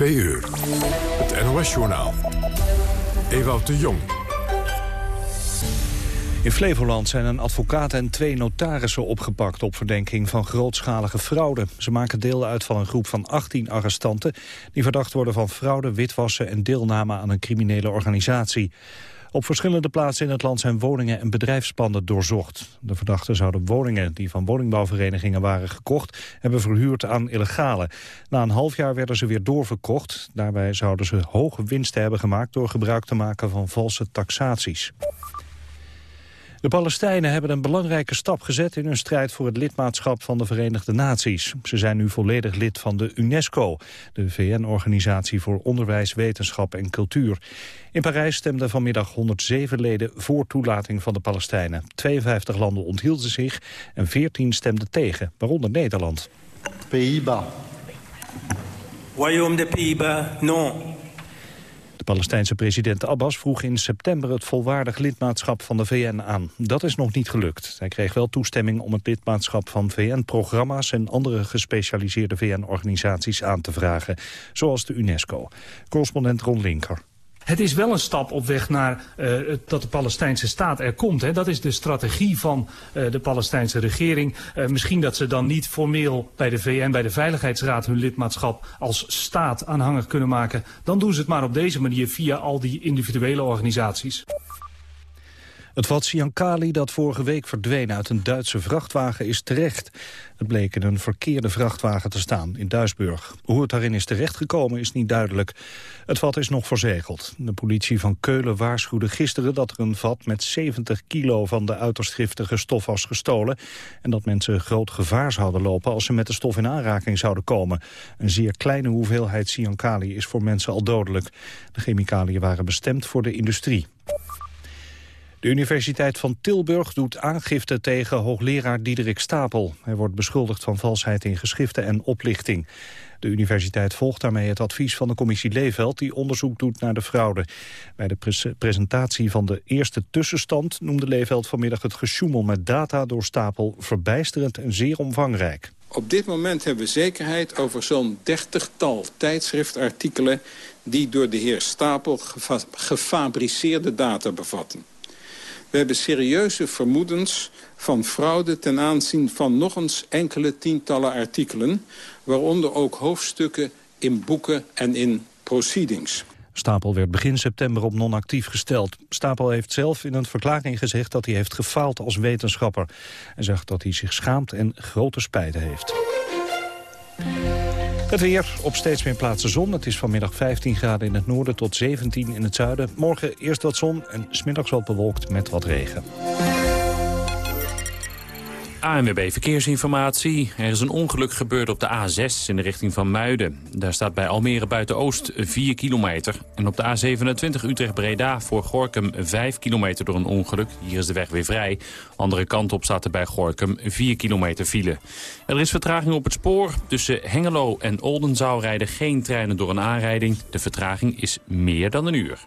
Twee uur. Het NOS-journaal. Ewout de Jong. In Flevoland zijn een advocaat en twee notarissen opgepakt... op verdenking van grootschalige fraude. Ze maken deel uit van een groep van 18 arrestanten... die verdacht worden van fraude, witwassen en deelname aan een criminele organisatie. Op verschillende plaatsen in het land zijn woningen en bedrijfspanden doorzocht. De verdachten zouden woningen die van woningbouwverenigingen waren gekocht... hebben verhuurd aan illegale. Na een half jaar werden ze weer doorverkocht. Daarbij zouden ze hoge winsten hebben gemaakt... door gebruik te maken van valse taxaties. De Palestijnen hebben een belangrijke stap gezet in hun strijd voor het lidmaatschap van de Verenigde Naties. Ze zijn nu volledig lid van de UNESCO, de VN-organisatie voor onderwijs, wetenschap en cultuur. In Parijs stemden vanmiddag 107 leden voor toelating van de Palestijnen. 52 landen onthielden zich en 14 stemden tegen, waaronder Nederland. Pays-Bas. Royaume des Pays-Bas, non. De Palestijnse president Abbas vroeg in september het volwaardig lidmaatschap van de VN aan. Dat is nog niet gelukt. Hij kreeg wel toestemming om het lidmaatschap van VN-programma's en andere gespecialiseerde VN-organisaties aan te vragen, zoals de UNESCO. Correspondent Ron Linker. Het is wel een stap op weg naar uh, dat de Palestijnse staat er komt. Hè. Dat is de strategie van uh, de Palestijnse regering. Uh, misschien dat ze dan niet formeel bij de VN, bij de Veiligheidsraad... hun lidmaatschap als staat aanhangig kunnen maken. Dan doen ze het maar op deze manier via al die individuele organisaties. Het vat Siankali dat vorige week verdween uit een Duitse vrachtwagen is terecht. Het bleek in een verkeerde vrachtwagen te staan in Duisburg. Hoe het daarin is terechtgekomen is niet duidelijk. Het vat is nog verzegeld. De politie van Keulen waarschuwde gisteren dat er een vat met 70 kilo van de uiterst giftige stof was gestolen. En dat mensen groot gevaar zouden lopen als ze met de stof in aanraking zouden komen. Een zeer kleine hoeveelheid Siankali is voor mensen al dodelijk. De chemicaliën waren bestemd voor de industrie. De Universiteit van Tilburg doet aangifte tegen hoogleraar Diederik Stapel. Hij wordt beschuldigd van valsheid in geschriften en oplichting. De universiteit volgt daarmee het advies van de commissie Leeveld... die onderzoek doet naar de fraude. Bij de presentatie van de eerste tussenstand... noemde Leeveld vanmiddag het gesjoemel met data door Stapel... verbijsterend en zeer omvangrijk. Op dit moment hebben we zekerheid over zo'n dertigtal tijdschriftartikelen... die door de heer Stapel gefa gefabriceerde data bevatten. We hebben serieuze vermoedens van fraude ten aanzien van nog eens enkele tientallen artikelen... waaronder ook hoofdstukken in boeken en in proceedings. Stapel werd begin september op non-actief gesteld. Stapel heeft zelf in een verklaring gezegd dat hij heeft gefaald als wetenschapper. En zegt dat hij zich schaamt en grote spijt heeft. Het weer op steeds meer plaatsen zon. Het is vanmiddag 15 graden in het noorden tot 17 in het zuiden. Morgen eerst wat zon en smiddags wat bewolkt met wat regen. ANWB Verkeersinformatie. Er is een ongeluk gebeurd op de A6 in de richting van Muiden. Daar staat bij Almere Buiten-Oost 4 kilometer. En op de A27 Utrecht-Breda voor Gorkum 5 kilometer door een ongeluk. Hier is de weg weer vrij. Andere kant op staat er bij Gorkum 4 kilometer file. Er is vertraging op het spoor. Tussen Hengelo en Oldenzaal rijden geen treinen door een aanrijding. De vertraging is meer dan een uur.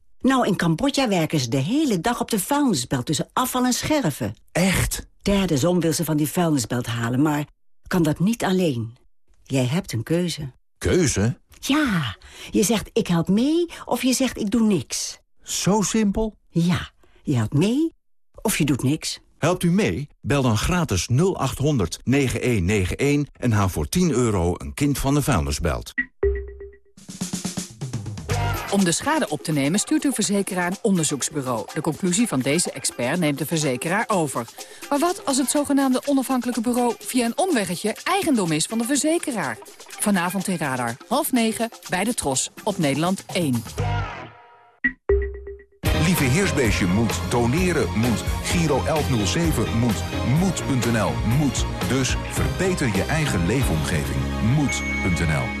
Nou, in Cambodja werken ze de hele dag op de vuilnisbelt tussen afval en scherven. Echt? Derde zon wil ze van die vuilnisbelt halen, maar kan dat niet alleen. Jij hebt een keuze. Keuze? Ja, je zegt ik help mee of je zegt ik doe niks. Zo simpel? Ja, je helpt mee of je doet niks. Helpt u mee? Bel dan gratis 0800 9191 en haal voor 10 euro een kind van de vuilnisbelt. Om de schade op te nemen stuurt uw verzekeraar een onderzoeksbureau. De conclusie van deze expert neemt de verzekeraar over. Maar wat als het zogenaamde onafhankelijke bureau via een omweggetje eigendom is van de verzekeraar? Vanavond in Radar, half negen, bij de Tros, op Nederland 1. Lieve Heersbeestje moet. Doneren moet. Giro 1107 moet. Moed.nl moet. Dus verbeter je eigen leefomgeving. Moed.nl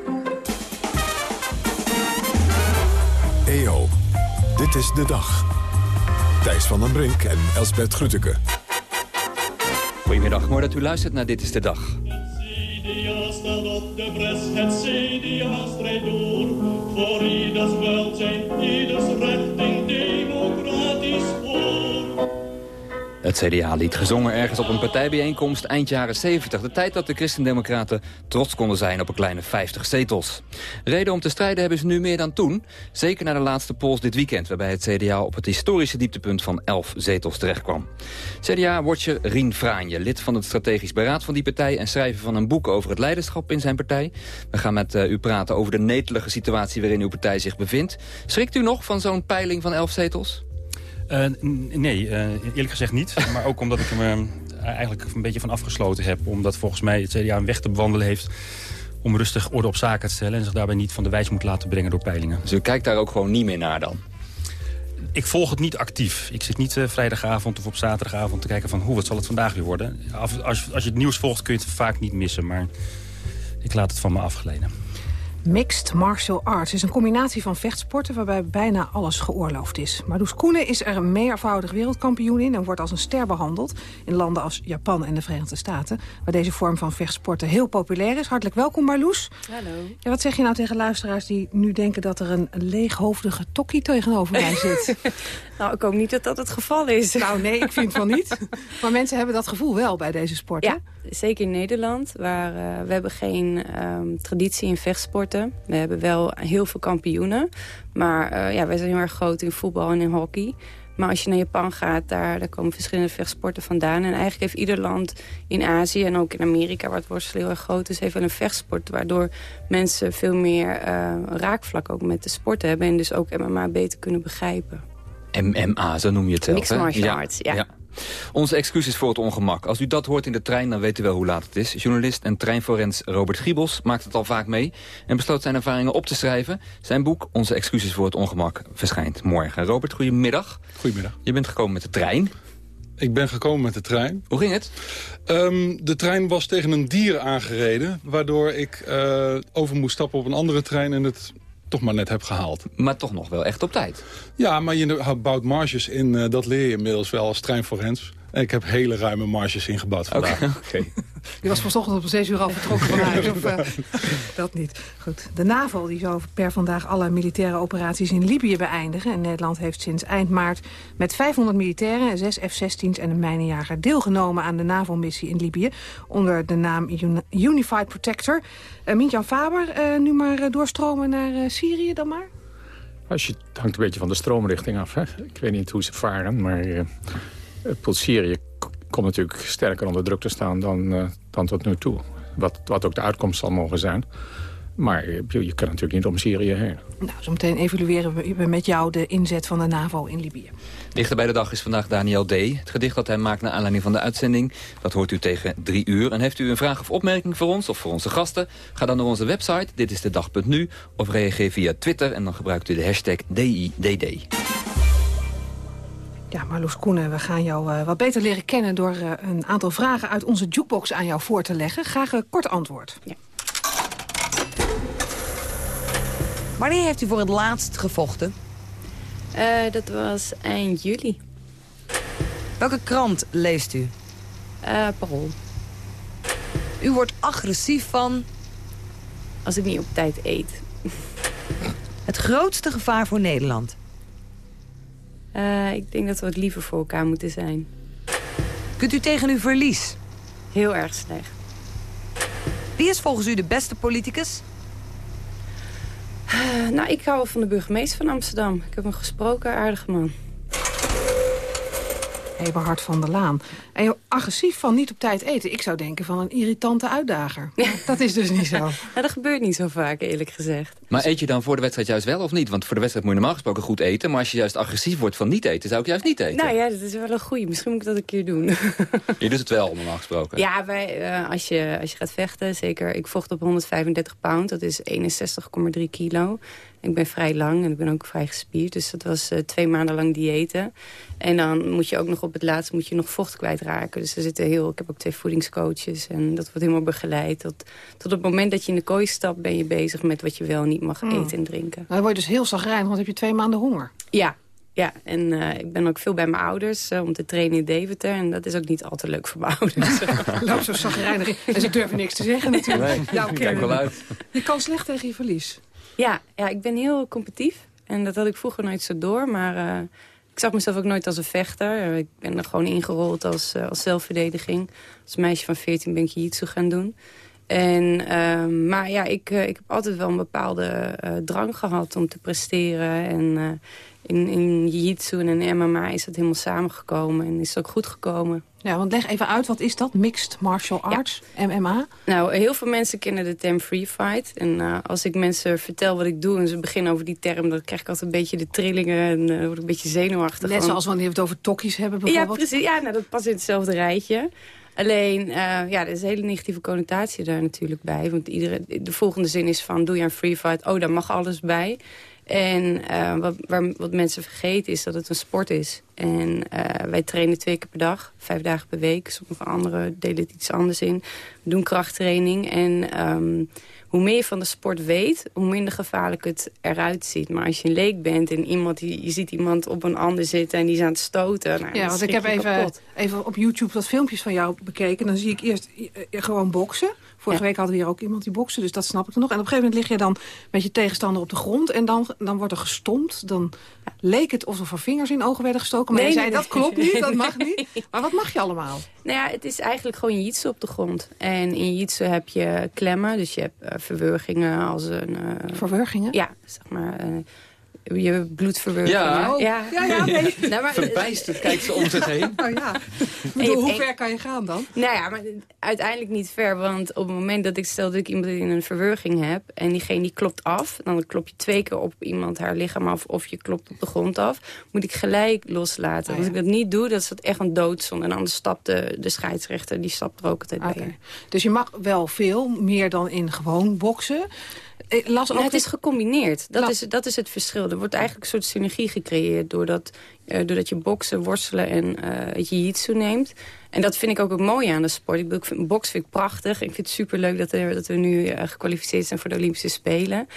EO, dit is de dag. Thijs van den Brink en Elsbert Grütke. Goedemiddag, mooi dat u luistert naar Dit is de Dag. CDA staat op de bres, het CDA strijdt door. Voor ieders welzijn, ieders recht in Het CDA-lied gezongen ergens op een partijbijeenkomst eind jaren 70. De tijd dat de christendemocraten trots konden zijn op een kleine 50 zetels. Reden om te strijden hebben ze nu meer dan toen. Zeker na de laatste polls dit weekend... waarbij het CDA op het historische dieptepunt van 11 zetels terechtkwam. CDA-watcher Rien Fraanje, lid van het strategisch beraad van die partij... en schrijver van een boek over het leiderschap in zijn partij. We gaan met uh, u praten over de netelige situatie waarin uw partij zich bevindt. Schrikt u nog van zo'n peiling van 11 zetels? Uh, nee, uh, eerlijk gezegd niet. maar ook omdat ik hem uh, eigenlijk een beetje van afgesloten heb. Omdat volgens mij het CDA een weg te bewandelen heeft om rustig orde op zaken te stellen... en zich daarbij niet van de wijs moet laten brengen door peilingen. Dus u kijkt daar ook gewoon niet meer naar dan? Ik volg het niet actief. Ik zit niet vrijdagavond of op zaterdagavond te kijken van... hoe, wat zal het vandaag weer worden? Als, als je het nieuws volgt kun je het vaak niet missen, maar ik laat het van me afgeleiden. Mixed martial arts is een combinatie van vechtsporten... waarbij bijna alles geoorloofd is. Marloes Koenen is er meervoudig wereldkampioen in... en wordt als een ster behandeld in landen als Japan en de Verenigde Staten... waar deze vorm van vechtsporten heel populair is. Hartelijk welkom, Marloes. Hallo. Ja, wat zeg je nou tegen luisteraars die nu denken... dat er een leeghoofdige tokkie tegenover mij zit? nou, ik hoop niet dat dat het geval is. Nou, nee, ik vind van niet. Maar mensen hebben dat gevoel wel bij deze sport, Ja, zeker in Nederland. Waar, uh, we hebben geen um, traditie in vechtsport. We hebben wel heel veel kampioenen. Maar uh, ja, wij zijn heel erg groot in voetbal en in hockey. Maar als je naar Japan gaat, daar, daar komen verschillende vechtsporten vandaan. En eigenlijk heeft ieder land in Azië en ook in Amerika... waar het worstelen heel erg groot is, heeft wel een vechtsport... waardoor mensen veel meer uh, raakvlak ook met de sport hebben... en dus ook MMA beter kunnen begrijpen. MMA, zo noem je het zelf, Mixed martial arts, ja. ja. Onze excuses voor het ongemak. Als u dat hoort in de trein, dan weet u wel hoe laat het is. Journalist en treinforens Robert Giebels maakt het al vaak mee... en besloot zijn ervaringen op te schrijven. Zijn boek, Onze excuses voor het ongemak, verschijnt morgen. Robert, goedemiddag. Goedemiddag. Je bent gekomen met de trein. Ik ben gekomen met de trein. Hoe ging het? Um, de trein was tegen een dier aangereden... waardoor ik uh, over moest stappen op een andere trein... en het toch maar net heb gehaald. Maar toch nog wel echt op tijd. Ja, maar je bouwt marges in, uh, dat leer je inmiddels wel als treinforens. En ik heb hele ruime marges ingebouwd vandaag. Oké. Okay. Je was vanochtend om 6 uur al vertrokken van huis. Of, uh, dat niet. Goed. De NAVO die zou per vandaag alle militaire operaties in Libië beëindigen. En Nederland heeft sinds eind maart met 500 militairen, 6 F-16's en een mijnenjager deelgenomen aan de NAVO-missie in Libië. Onder de naam Unified Protector. Uh, Mintjan Faber, uh, nu maar doorstromen naar Syrië dan maar? Als je, het hangt een beetje van de stroomrichting af. Hè? Ik weet niet hoe ze varen, maar... Syrië komt natuurlijk sterker onder druk te staan dan, uh, dan tot nu toe. Wat, wat ook de uitkomst zal mogen zijn. Maar je, je kan natuurlijk niet om Syrië heen. Nou, zometeen evalueren we met jou de inzet van de NAVO in Libië. Dichter bij de dag is vandaag Daniel D. Het gedicht dat hij maakt naar aanleiding van de uitzending... dat hoort u tegen drie uur. En heeft u een vraag of opmerking voor ons of voor onze gasten... ga dan naar onze website, dit is de dag.nu... of reageer via Twitter en dan gebruikt u de hashtag DIDD. Ja, Marloes Koenen, we gaan jou uh, wat beter leren kennen... door uh, een aantal vragen uit onze jukebox aan jou voor te leggen. Graag een kort antwoord. Ja. Wanneer heeft u voor het laatst gevochten? Uh, dat was eind juli. Welke krant leest u? Parool. U wordt agressief van? Als ik niet op tijd eet. Het grootste gevaar voor Nederland? Uh, ik denk dat we het liever voor elkaar moeten zijn. Kunt u tegen uw verlies? Heel erg slecht. Wie is volgens u de beste politicus? Uh, nou, ik hou van de burgemeester van Amsterdam. Ik heb hem gesproken, aardige man. Eberhard van der Laan. En agressief van niet op tijd eten. Ik zou denken van een irritante uitdager. Maar dat is dus niet zo. Nou, dat gebeurt niet zo vaak, eerlijk gezegd. Maar eet je dan voor de wedstrijd juist wel of niet? Want voor de wedstrijd moet je normaal gesproken goed eten. Maar als je juist agressief wordt van niet eten, zou ik juist niet eten. Nou ja, dat is wel een goeie. Misschien moet ik dat een keer doen. Je doet het wel, normaal gesproken. Ja, wij, eh, als, je, als je gaat vechten, zeker. Ik vocht op 135 pound, dat is 61,3 kilo. Ik ben vrij lang en ik ben ook vrij gespierd. Dus dat was eh, twee maanden lang diëten. En dan moet je ook nog op het laatst moet je nog vocht kwijtraken. Dus er zitten heel, ik heb ook twee voedingscoaches. En dat wordt helemaal begeleid. Tot, tot het moment dat je in de kooi stapt ben je bezig met wat je wel en niet mag Hmm. eten en drinken. Dan word je dus heel zagrijnig, want heb je twee maanden honger. Ja, ja. en eh, ik ben ook veel bij mijn ouders eh, om te trainen in Deventer. En dat is ook niet al te leuk voor mijn ouders. Loop zo zagrijnig. Dus ik durf niks te zeggen natuurlijk. Nee, Jouw kijk wel uit. Je kan slecht tegen je verlies. Ja, ja, ik ben heel competitief. En dat had ik vroeger nooit zo door. Maar eh, ik zag mezelf ook nooit als een vechter. Eh, Ik ben er gewoon ingerold als, eh, als zelfverdediging. Als meisje van 14 ben ik jiu-jitsu gaan doen. En, ehm, maar ja, ik, ik heb altijd wel een bepaalde drang gehad om te presteren. En in, in jiu-jitsu en in MMA is dat helemaal samengekomen. En is het ook goed gekomen. Ja, want leg even uit, wat is dat? Mixed Martial Arts, MMA? Nou, heel veel mensen kennen de term free fight. En eh, als ik mensen vertel wat ik doe en ze beginnen over die term... dan krijg ik altijd een beetje de trillingen en eh, word ik een beetje zenuwachtig. Net zoals wanneer we het over tokkies hebben Ja, bijvoorbeeld. precies. Ja, nou, dat past in hetzelfde rijtje. Alleen, eh, ja, er is een hele negatieve connotatie daar natuurlijk bij. Want iedere, de volgende zin is van, doe je een free fight? Oh, daar mag alles bij. En eh, wat, waar, wat mensen vergeten is dat het een sport is. En eh, wij trainen twee keer per dag, vijf dagen per week. Sommige anderen delen het iets anders in. We doen krachttraining. En ehm, hoe meer je van de sport weet, hoe minder gevaarlijk het eruit ziet. Maar als je een leek bent en iemand die, je ziet iemand op een ander zitten... en die is aan het stoten, nou, Ja, want ik heb even, even op YouTube wat filmpjes van jou bekeken. Dan zie ik eerst eh, gewoon boksen. Vorige week hadden we hier ook iemand die bokste, dus dat snap ik nog. En op een gegeven moment lig je dan met je tegenstander op de grond... en dan, dan wordt er gestompt. Dan leek het alsof er vingers in ogen werden gestoken. Maar Nee, je zei, nee, dat nee. klopt niet, dat mag niet. Maar wat mag je allemaal? Nou ja, het is eigenlijk gewoon jiu-jitsu op de grond. En in jiu-jitsu heb je klemmen, dus je hebt eh, verwurgingen als een... eh, Verwurgingen? Ja, zeg maar... eh, je hebt bloedverwurgingen. Ja. Oh, ja, ja, nee. Nou, maar- Verbijsterd kijkt ze om zich heen. Oh ja. Bedoel, hoe ver kan je gaan dan? Nou ja, maar uiteindelijk niet ver. Want op het moment dat ik stel dat ik iemand in een verwurging heb... en diegene die klopt af... dan klop je twee keer op iemand haar lichaam af... of je klopt op de grond af... moet ik gelijk loslaten. Ah, Als ik dat niet doe, dat is dat echt een doodzonde. En anders stapt de, de scheidsrechter, die stapt er ook altijd bij. Oké. Dus je mag wel veel, meer dan in gewoon boksen. Ik las ook het is gecombineerd. Dat, is, dat is het verschil. Er wordt eigenlijk een soort synergie gecreëerd... doordat, eh, doordat je boksen, worstelen en het jiu-jitsu neemt. En dat vind ik ook het mooie aan de sport. Ik, bedoel, ik vind, boksen vind ik prachtig. Ik vind het superleuk dat, er, dat we nu eh, gekwalificeerd zijn voor de Olympische Spelen.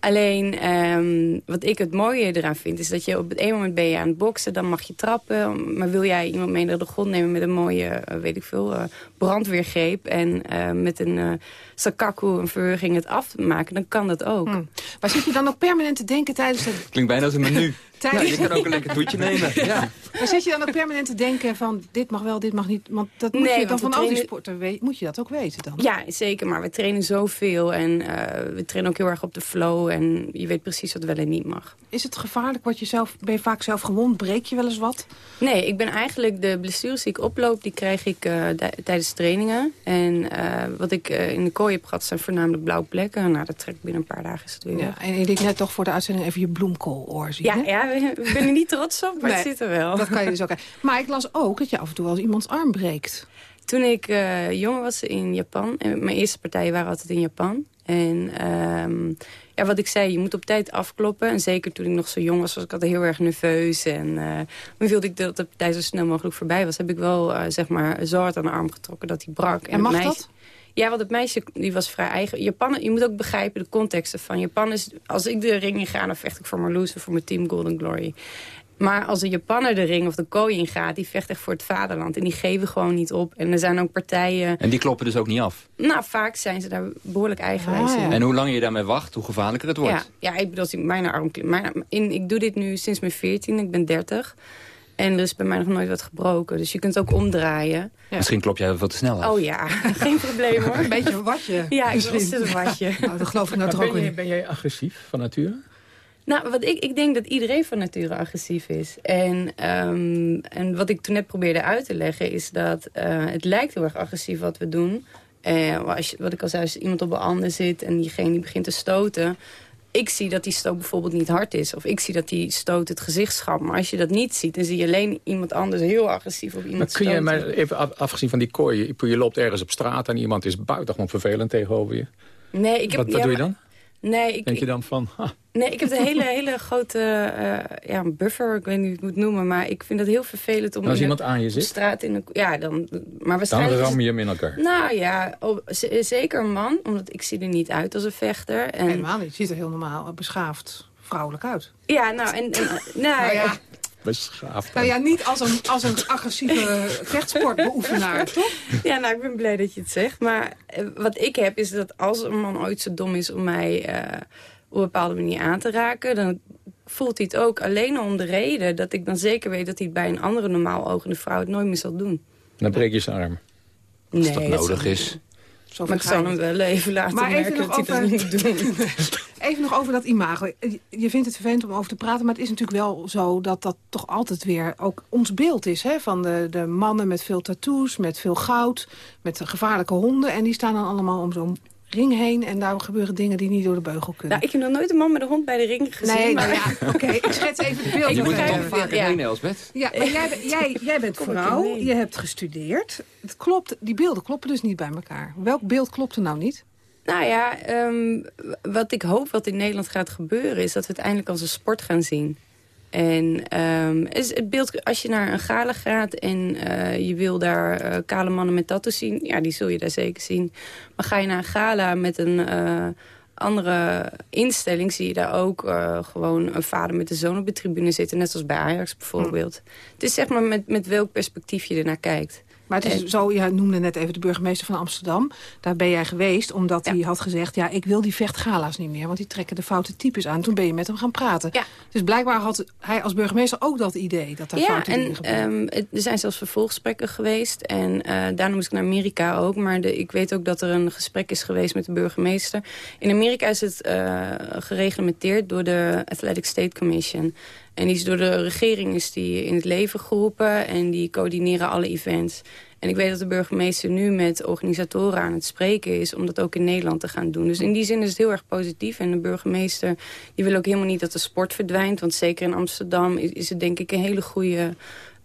Alleen, ehm, wat ik het mooie eraan vind... is dat je op het ene moment ben je aan het boksen... dan mag je trappen. Maar wil jij iemand mee naar de grond nemen... met een mooie, eh, weet ik veel, eh, brandweergreep... en eh, met een sakaku, een verwurging, het afmaken... dan kan dat ook. Hm. Maar zit je dan ook permanent te denken tijdens het... Klinkt bijna als een menu. Tijdens- Nou, je kan ook een lekker toetje nemen. Ja. Maar zit je dan ook permanent te denken van dit mag wel, dit mag niet? Want dat moet Nee, je dan van al die trainen- sporten weet, moet je dat ook weten dan? Ja, zeker. Maar we trainen zoveel. En eh, we trainen ook heel erg op de flow. En je weet precies wat wel en niet mag. Is het gevaarlijk? Word je zelf, ben je vaak zelf gewond? Breek je wel eens wat? Nee, ik ben eigenlijk de blessures die ik oploop... die krijg ik eh, tij- tijdens trainingen. En eh, wat ik eh, in de kooi heb gehad... zijn voornamelijk blauwe plekken. Nou, dat trek ik binnen een paar dagen is het weer Ja, en je liet net toch voor de uitzending even je bloemkooloor zien. Ja, hè? ja, ik ben er niet trots op, maar het zit er wel. Dat kan je dus ook. Maar ik las ook dat je af en toe wel eens iemands arm breekt. Toen ik eh jong was in Japan, en mijn eerste partijen waren altijd in Japan. En ehm, ja, wat ik zei, je moet op tijd afkloppen. En zeker toen ik nog zo jong was, was ik altijd heel erg nerveus. En eh toen wilde ik dat de partij zo snel mogelijk voorbij was. Heb ik wel, eh, zeg maar, zo hard aan de arm getrokken dat hij brak. En mag het meisje, dat? Ja, want het meisje die was vrij eigen. Japan, je moet ook begrijpen de contexten van Japan. Is, als ik de ring in ga, dan vecht ik voor Marloes en voor mijn team Golden Glory. Maar als een Japanner de ring of de kooi ingaat... die vecht echt voor het vaderland. En die geven gewoon niet op. En er zijn ook partijen... En die kloppen dus ook niet af. Nou, vaak zijn ze daar behoorlijk eigenwijs in. En hoe langer je daarmee wacht, hoe gevaarlijker het wordt. Ja, ja ik bedoel, als ik mijn arm... Mijn, in, ik doe dit nu sinds mijn 14, ik ben 30. En er is bij mij nog nooit wat gebroken. Dus je kunt ook omdraaien. Misschien klop jij wel wat te snel uit. Oh ja, geen probleem hoor. Een beetje een watje. Ja, ik was een watje. Nou, dat geloof ik nou toch ook ben jij agressief van nature? Nou, wat ik, ik denk dat iedereen van nature agressief is. En, ehm, en wat ik toen net probeerde uit te leggen is dat eh, het lijkt heel erg agressief wat we doen. Eh, maar als je, wat ik al zei, als iemand op een ander zit en diegene die begint te stoten... Ik zie dat die stoot bijvoorbeeld niet hard is. Of ik zie dat die stoot het gezicht schamt. Maar als je dat niet ziet, dan zie je alleen iemand anders heel agressief op Maar iemand kun je maar even af- afgezien van die kooi, je, je loopt ergens op straat en iemand is buitengewoon vervelend tegenover je. Nee, ik heb, wat wat ja, doe je maar- dan? Nee, ik, Denk je dan van, ha, Nee, ik heb een hele, hele grote eh, ja, een buffer, ik weet niet hoe ik het moet noemen. Maar ik vind het heel vervelend om als iemand de- aan je zit? straat in de, ja, dan, maar dan waarschijnlijk... is ram je hem in elkaar. Nou ja, oh, zeker een man, omdat ik zie er niet uit als een vechter. En, Helemaal niet. Je ziet er heel normaal, beschaafd, vrouwelijk uit. Ja, nou, en, en nou, Nou ja, Beschaafd. nou ja, niet als een, als een agressieve vechtsportbeoefenaar, toch? Ja, nou, ik ben blij dat je het zegt. Maar eh, wat ik heb is dat als een man ooit zo dom is om mij eh, op een bepaalde manier aan te raken... dan voelt hij het ook alleen om de reden dat ik dan zeker weet... dat hij het bij een andere normaal ogende vrouw het nooit meer zal doen. Dan breek je zijn arm. Nee, Als dat nodig is. Zo Maar ik zal hem wel even laten Maar even merken nog dat hij dat niet doen. Even nog over dat imago. Je vindt het vervelend om over te praten, maar het is natuurlijk wel zo dat dat toch altijd weer ook ons beeld is. Hè? Van de, de mannen met veel tattoos, met veel goud, met gevaarlijke honden. En die staan dan allemaal om zo'n ring heen en daar gebeuren dingen die niet door de beugel kunnen. Nou, ik heb nog nooit een man met een hond bij de ring gezien. Nee, maar... nou ja, oké, ik schets even het beeld. Ik Je moet er toch vaker ja. heen, Elsbeth. Ja, maar jij, jij, jij bent vrouw, je hebt gestudeerd. Het klopt, die beelden kloppen dus niet bij elkaar. Welk beeld klopt er nou niet? Nou ja, ehm, wat ik hoop wat in Nederland gaat gebeuren... is dat we het eindelijk als een sport gaan zien. En ehm, is het beeld, als je naar een gala gaat en eh, je wil daar eh, kale mannen met tattoos zien... ja, die zul je daar zeker zien. Maar ga je naar een gala met een eh, andere instelling... zie je daar ook gewoon een vader met een zoon op de tribune zitten... net zoals bij Ajax bijvoorbeeld. Het is zeg maar met, met welk perspectief je ernaar kijkt. Maar het is zo, je noemde net even de burgemeester van Amsterdam. Daar ben jij geweest omdat hij had gezegd... ja, ik wil die vechtgala's niet meer, want die trekken de foute types aan. Toen ben je met hem gaan praten. Dus blijkbaar had hij als burgemeester ook dat idee... dat daar Ja, en ehm, er zijn zelfs vervolggesprekken geweest. En eh daarna moest ik naar Amerika ook. Maar de, ik weet ook dat er een gesprek is geweest met de burgemeester. In Amerika is het eh, gereglementeerd door de Athletic State Commission. En die is door de regering is die in het leven geroepen. En die coördineren alle events. En ik weet dat de burgemeester nu met organisatoren aan het spreken is... om dat ook in Nederland te gaan doen. Dus in die zin is het heel erg positief. En de burgemeester die wil ook helemaal niet dat de sport verdwijnt. Want zeker in Amsterdam is, is het denk ik een hele goede...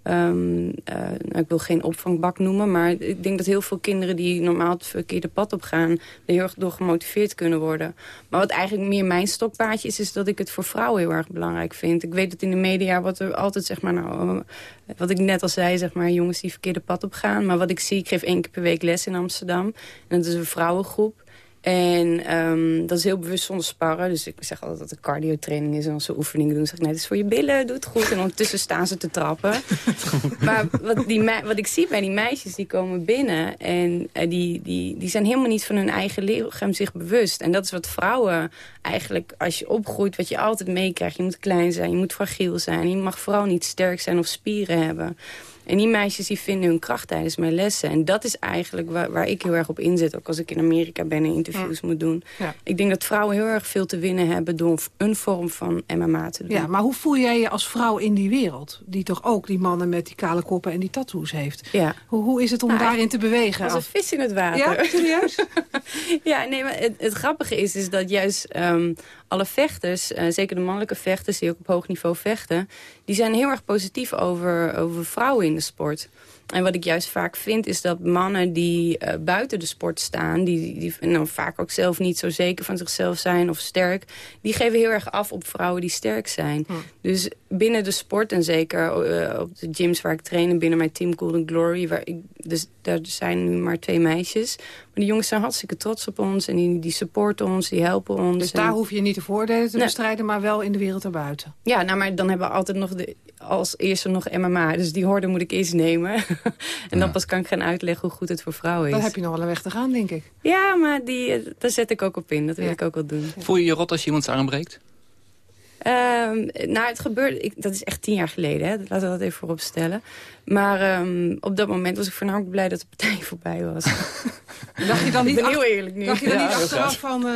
ehm, eh, ik wil geen opvangbak noemen, maar ik denk dat heel veel kinderen die normaal het verkeerde pad op gaan, er heel erg door gemotiveerd kunnen worden. Maar wat eigenlijk meer mijn stokpaardje is, is dat ik het voor vrouwen heel erg belangrijk vind. Ik weet dat in de media wat er altijd, zeg maar, nou, eh, wat ik net al zei, zeg maar, jongens die verkeerde pad op gaan. Maar wat ik zie, ik geef één keer per week les in Amsterdam. En dat is een vrouwengroep. En ehm, dat is heel bewust zonder sparren. Dus ik zeg altijd dat het cardiotraining is. En als ze oefeningen doen, zeg ik, nee, het is voor je billen, doe het goed. En ondertussen staan ze te trappen. maar wat, die, wat ik zie bij die meisjes, die komen binnen... en eh, die, die, die zijn helemaal niet van hun eigen lichaam zich bewust. En dat is wat vrouwen eigenlijk, als je opgroeit... wat je altijd meekrijgt. Je moet klein zijn, je moet fragiel zijn. Je mag vooral niet sterk zijn of spieren hebben. En die meisjes die vinden hun kracht tijdens mijn lessen. En dat is eigenlijk waar, waar ik heel erg op inzet. Ook als ik in Amerika ben en interviews moet doen. Ja. Ik denk dat vrouwen heel erg veel te winnen hebben... door een vorm van MMA te doen. Ja, maar hoe voel jij je als vrouw in die wereld? Die toch ook die mannen met die kale koppen en die tattoos heeft. Ja. Hoe, hoe is het om Nou, daarin te bewegen? Als een vis in het water. Ja, serieus? ja, nee, maar het, het grappige is, is dat juist ehm, alle vechters, eh, zeker de mannelijke vechters die ook op hoog niveau vechten, die zijn heel erg positief over, over vrouwen in de sport. En wat ik juist vaak vind, is dat mannen die eh, buiten de sport staan... die, die nou, vaak ook zelf niet zo zeker van zichzelf zijn of sterk... die geven heel erg af op vrouwen die sterk zijn. Dus binnen de sport en zeker eh, op de gyms waar ik train... binnen mijn team Golden Glory... Waar ik, dus daar zijn nu maar twee meisjes. Maar die jongens zijn hartstikke trots op ons... en die, die supporten ons, die helpen ons. Dus en- daar hoef je niet de voordelen te Nee. bestrijden, maar wel in de wereld erbuiten. ja, nou, maar dan hebben we altijd nog de, als eerste nog MMA. Dus die horde moet ik eerst nemen. en dan pas kan ik gaan uitleggen hoe goed het voor vrouwen is. Dan heb je nog wel een weg te gaan, denk ik. Ja, maar die, eh, daar zet ik ook op in. Dat wil Ja. ik ook wel doen. Voel je je rot als je iemands arm breekt? Ehm, nou, het gebeurde... Ik, dat is echt tien jaar geleden, hè? laten we dat even voorop stellen. Maar ehm, op dat moment was ik voornamelijk blij dat de partij voorbij was. Dacht je dan niet, Ik ben heel eerlijk nu. Dacht je dan Ja, niet achteraf van... eh,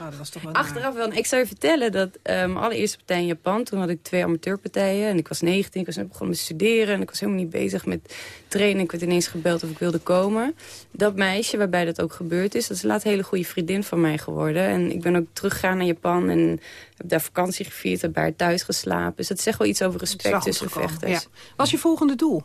ah, dat was toch wel. Achteraf wel. Ik zou je vertellen dat mijn allereerste partij in Japan... toen had ik twee amateurpartijen en ik was 19. Ik was net begonnen met studeren en ik was helemaal niet bezig met trainen. Ik werd ineens gebeld of ik wilde komen. Dat meisje, waarbij dat ook gebeurd is... dat is laat een hele goede vriendin van mij geworden. En ik ben ook teruggegaan naar Japan en heb daar vakantie gevierd. Heb bij haar thuis geslapen. Dus dat zegt wel iets over respect tussen gekomen, vechters. ja. Wat is je volgende doel?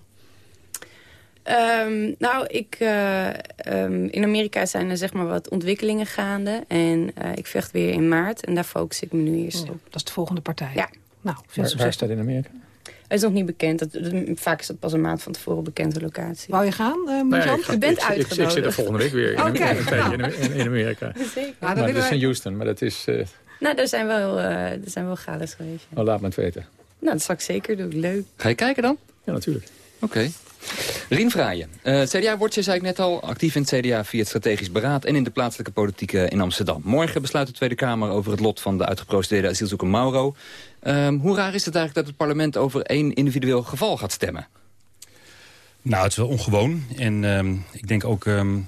Ehm, nou, ik, eh, ehm, in Amerika zijn er zeg maar wat ontwikkelingen gaande. En eh, ik vecht weer in maart. En daar focus ik me nu eerst op. Dat is de volgende partij. Ja. Nou, veel Waar, waar succes. is dat in Amerika? Het is nog niet bekend. Dat, dat- vaak is dat pas een maand van tevoren bekend, de locatie. Wou je gaan, eh Nee, Marjan? ik ga- Je bent ik, ik, ik, uitgenodigd. zit er volgende week weer in, Oh, een tijdje in, in, in Amerika. Zeker. maar dat is in Houston, maar dat is... eh Nou, daar zijn wel, eh er zijn wel galas geweest. ja. oh, laat me het weten. Nou, dat zal ik zeker doen. Leuk. Ga je kijken dan? Ja, natuurlijk. Oké. Rien. Eh, CDA wordt, je zei ik net al, actief in het CDA via het strategisch beraad... en in de plaatselijke politiek in Amsterdam. Morgen besluit de Tweede Kamer over het lot van de uitgeprocedeerde asielzoeker Mauro. Ehm, hoe raar is het eigenlijk dat het parlement over één individueel geval gaat stemmen? Nou, het is wel ongewoon. En ehm, ik denk ook ehm,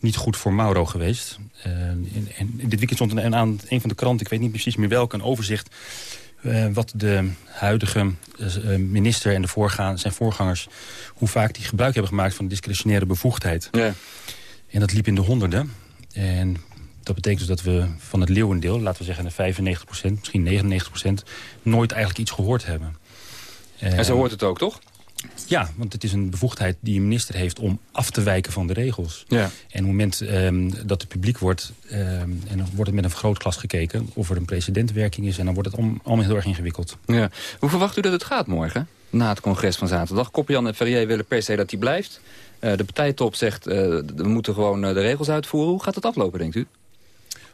niet goed voor Mauro geweest. En, dit weekend stond er aan een van de kranten, ik weet niet precies meer welke, een overzicht... eh, wat de huidige eh, minister en de voorgaan, zijn voorgangers... hoe vaak die gebruik hebben gemaakt van discretionaire bevoegdheid. Ja. En dat liep in de honderden. En dat betekent dus dat we van het leeuwendeel, laten we zeggen de 95% misschien 99% nooit eigenlijk iets gehoord hebben. En zo hoort het ook, toch? Ja, want het is een bevoegdheid die een minister heeft om af te wijken van de regels. Ja. En op het moment ehm, dat het publiek wordt, ehm, en dan wordt het met een vergrootglas gekeken of er een precedentwerking is en dan wordt het om, allemaal heel erg ingewikkeld. Ja. Hoe verwacht u dat het gaat morgen? Na het congres van zaterdag. Kopjan en Ferrier willen per se dat hij blijft. Eh, de partijtop zegt, eh, we moeten gewoon eh, de regels uitvoeren. Hoe gaat het aflopen, denkt u?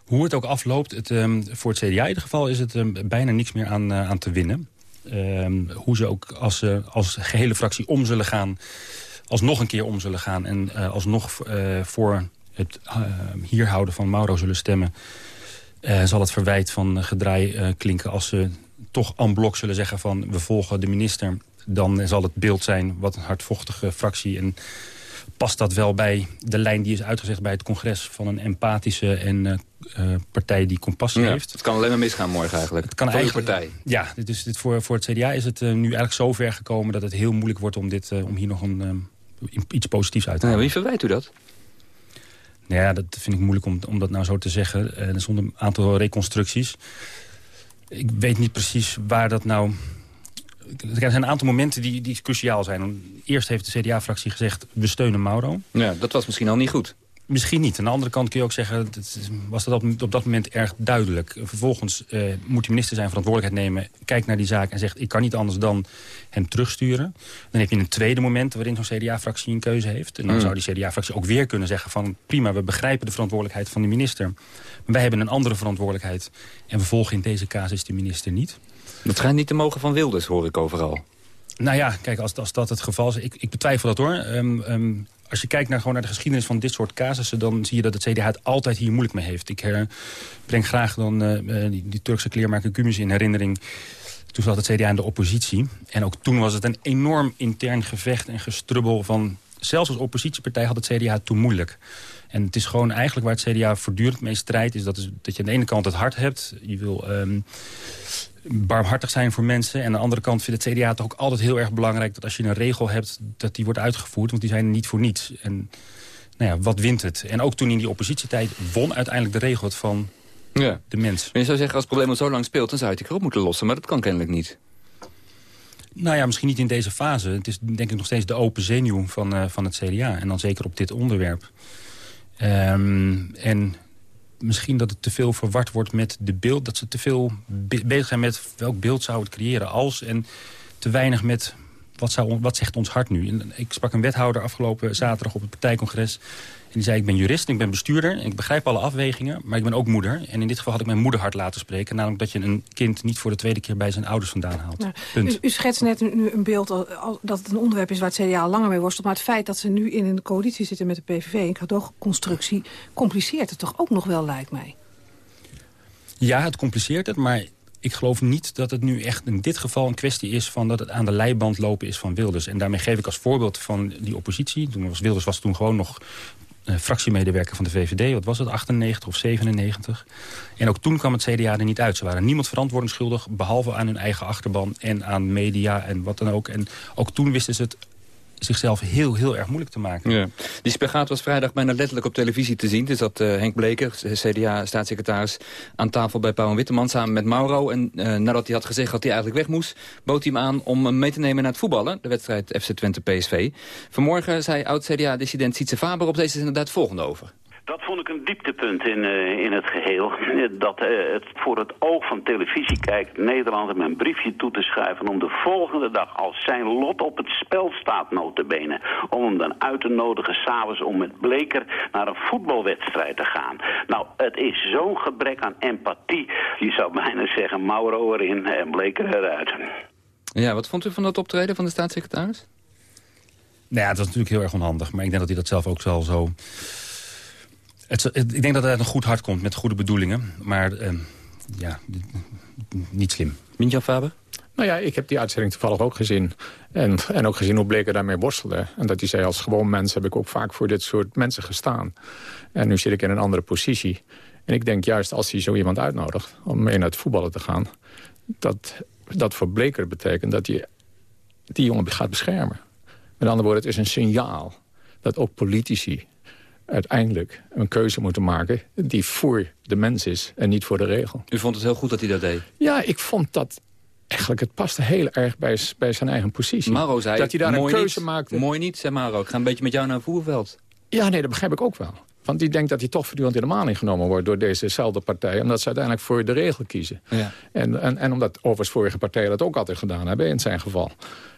Hoe het ook afloopt, het, ehm, voor het CDA in ieder geval is het bijna niks meer aan, aan te winnen. Ehm, hoe ze ook als, eh, als gehele fractie om zullen gaan, alsnog een keer om zullen gaan... en eh, alsnog eh, voor het eh, hier houden van Mauro zullen stemmen... eh, zal het verwijt van gedraai klinken als ze toch en blok zullen zeggen van... we volgen de minister, dan zal het beeld zijn wat een hardvochtige fractie... en past dat wel bij de lijn die is uitgezegd bij het congres... van een empathische en eh, eh, partij die compassie Ja, heeft. Het kan alleen maar misgaan morgen eigenlijk. Het kan voor eigenlijk- partij. Ja, dit is, dit voor, voor het CDA is het eh, nu eigenlijk zo ver gekomen... dat het heel moeilijk wordt om, dit, om hier nog een, iets positiefs uit te halen. wie verwijt u dat? Nou ja, dat vind ik moeilijk om, om dat nou zo te zeggen. Zonder een aantal reconstructies. Ik weet niet precies waar dat nou... Er zijn een aantal momenten die, die cruciaal zijn. Eerst heeft de CDA-fractie gezegd, we steunen Mauro. Ja, dat was misschien al niet goed. Misschien niet. Aan de andere kant kun je ook zeggen... Was dat op, op dat moment erg duidelijk. Vervolgens eh, moet de minister zijn verantwoordelijkheid nemen... kijkt naar die zaak en zegt... ik kan niet anders dan hem terugsturen. Dan heb je een tweede moment waarin zo'n CDA-fractie een keuze heeft. En dan Mm. zou die CDA-fractie ook weer kunnen zeggen van... prima, we begrijpen de verantwoordelijkheid van de minister. Maar wij hebben een andere verantwoordelijkheid. En we volgen in deze casus de minister niet. Het schijnt niet te mogen van Wilders, hoor ik overal. Nou ja, kijk, als, als dat het geval is... Ik, ik betwijfel dat hoor. Ehm, ehm, als je kijkt naar, gewoon naar de geschiedenis van dit soort casussen... dan zie je dat het CDA het altijd hier moeilijk mee heeft. Ik eh, breng graag dan eh, eh, die, Turkse kleermaker Gumus in herinnering... Toen zat het CDA in de oppositie. En ook toen was het een enorm intern gevecht en gestrubbel van... zelfs als oppositiepartij had het CDA toen moeilijk. En het is gewoon eigenlijk waar het CDA voortdurend mee strijdt... is dat, is dat je aan de ene kant het hart hebt. Je wil ehm, barmhartig zijn voor mensen. En aan de andere kant vindt het CDA toch ook altijd heel erg belangrijk... dat als je een regel hebt, dat die wordt uitgevoerd. Want die zijn er niet voor niets. En nou ja, wat wint het? En ook toen in die oppositietijd won uiteindelijk de regel het van Ja. de mens. Maar je zou zeggen, als het probleem al zo lang speelt... dan zou je het een keer op moeten lossen, maar dat kan kennelijk niet. Nou ja, misschien niet in deze fase. Het is denk ik nog steeds de open zenuw van, eh, van het CDA. En dan zeker op dit onderwerp. Ehm, en misschien dat het te veel verward wordt met de beeld. Dat ze te veel be- bezig zijn met welk beeld zou het creëren als. En te weinig met wat, zou, wat zegt ons hart nu. En ik sprak een wethouder afgelopen zaterdag op het partijcongres. En die zei, ik ben jurist, ik ben bestuurder. En ik begrijp alle afwegingen, maar ik ben ook moeder. En in dit geval had ik mijn moederhart laten spreken. Namelijk dat je een kind niet voor de tweede keer bij zijn ouders vandaan haalt. Punt. U, u schetst net nu een beeld dat het een onderwerp is waar het CDA al langer mee worstelt. Maar het feit dat ze nu in een coalitie zitten met de PVV... een cadeauconstructie, compliceert het toch ook nog wel, lijkt mij. Ja, het compliceert het, maar ik geloof niet dat het nu echt in dit geval een kwestie is... van dat het aan de leiband lopen is van Wilders. En daarmee geef ik als voorbeeld van die oppositie... Toen was Wilders was toen gewoon nog fractiemedewerker van de VVD. Wat was het, 98 of 97? En ook toen kwam het CDA er niet uit. Ze waren niemand verantwoording schuldig... behalve aan hun eigen achterban en aan media en wat dan ook. En ook toen wisten ze het zichzelf heel, heel erg moeilijk te maken. Ja. Die spagaat was vrijdag bijna letterlijk op televisie te zien. Dus dat uh, Henk Bleker, CDA-staatssecretaris, aan tafel bij Pauw en Witteman samen met Mauro. En uh, nadat hij had gezegd dat hij eigenlijk weg moest, bood hij hem aan om mee te nemen naar het voetballen. De wedstrijd FC Twente-PSV. Vanmorgen zei oud-CDA-dissident Sietse Faber op deze inderdaad volgende over. Dat vond ik een dieptepunt in, uh, in het geheel. Dat uh, het voor het oog van televisie kijkt Nederland hem een briefje toe te schrijven... om de volgende dag, als zijn lot op het spel staat notabene... om hem dan uit te nodigen s'avonds om met Bleker naar een voetbalwedstrijd te gaan. Nou, het is zo'n gebrek aan empathie. Je zou bijna zeggen Mauro erin en Bleker eruit. Ja, wat vond u van dat optreden van de staatssecretaris? Nou ja, het was natuurlijk heel erg onhandig. Maar ik denk dat hij dat zelf ook zal zo het, het, ik denk dat het uit een goed hart komt met goede bedoelingen. Maar uh, ja, niet slim. Mintjan Faber? Nou ja, ik heb die uitzending toevallig ook gezien. En, en ook gezien hoe Bleker daarmee worstelde. En dat hij zei, als gewoon mens heb ik ook vaak voor dit soort mensen gestaan. En nu zit ik in een andere positie. En ik denk juist als hij zo iemand uitnodigt om mee naar het voetballen te gaan... dat dat voor Bleker betekent dat hij die jongen gaat beschermen. Met andere woorden, het is een signaal dat ook politici uiteindelijk een keuze moeten maken... die voor de mens is en niet voor de regel. U vond het heel goed dat hij dat deed? Ja, ik vond dat eigenlijk... het paste heel erg bij, bij zijn eigen positie. Maro zei, dat hij daar mooi een keuze niet, maakte. Mooi niet, zei Maro. Ik ga een beetje met jou naar een voerveld. Ja, nee, dat begrijp ik ook wel. Want die denkt dat hij toch voortdurend in de maan ingenomen wordt... door dezezelfde partij, omdat ze uiteindelijk voor de regel kiezen. Ja. En, en, en omdat overigens vorige partijen dat ook altijd gedaan hebben, in zijn geval.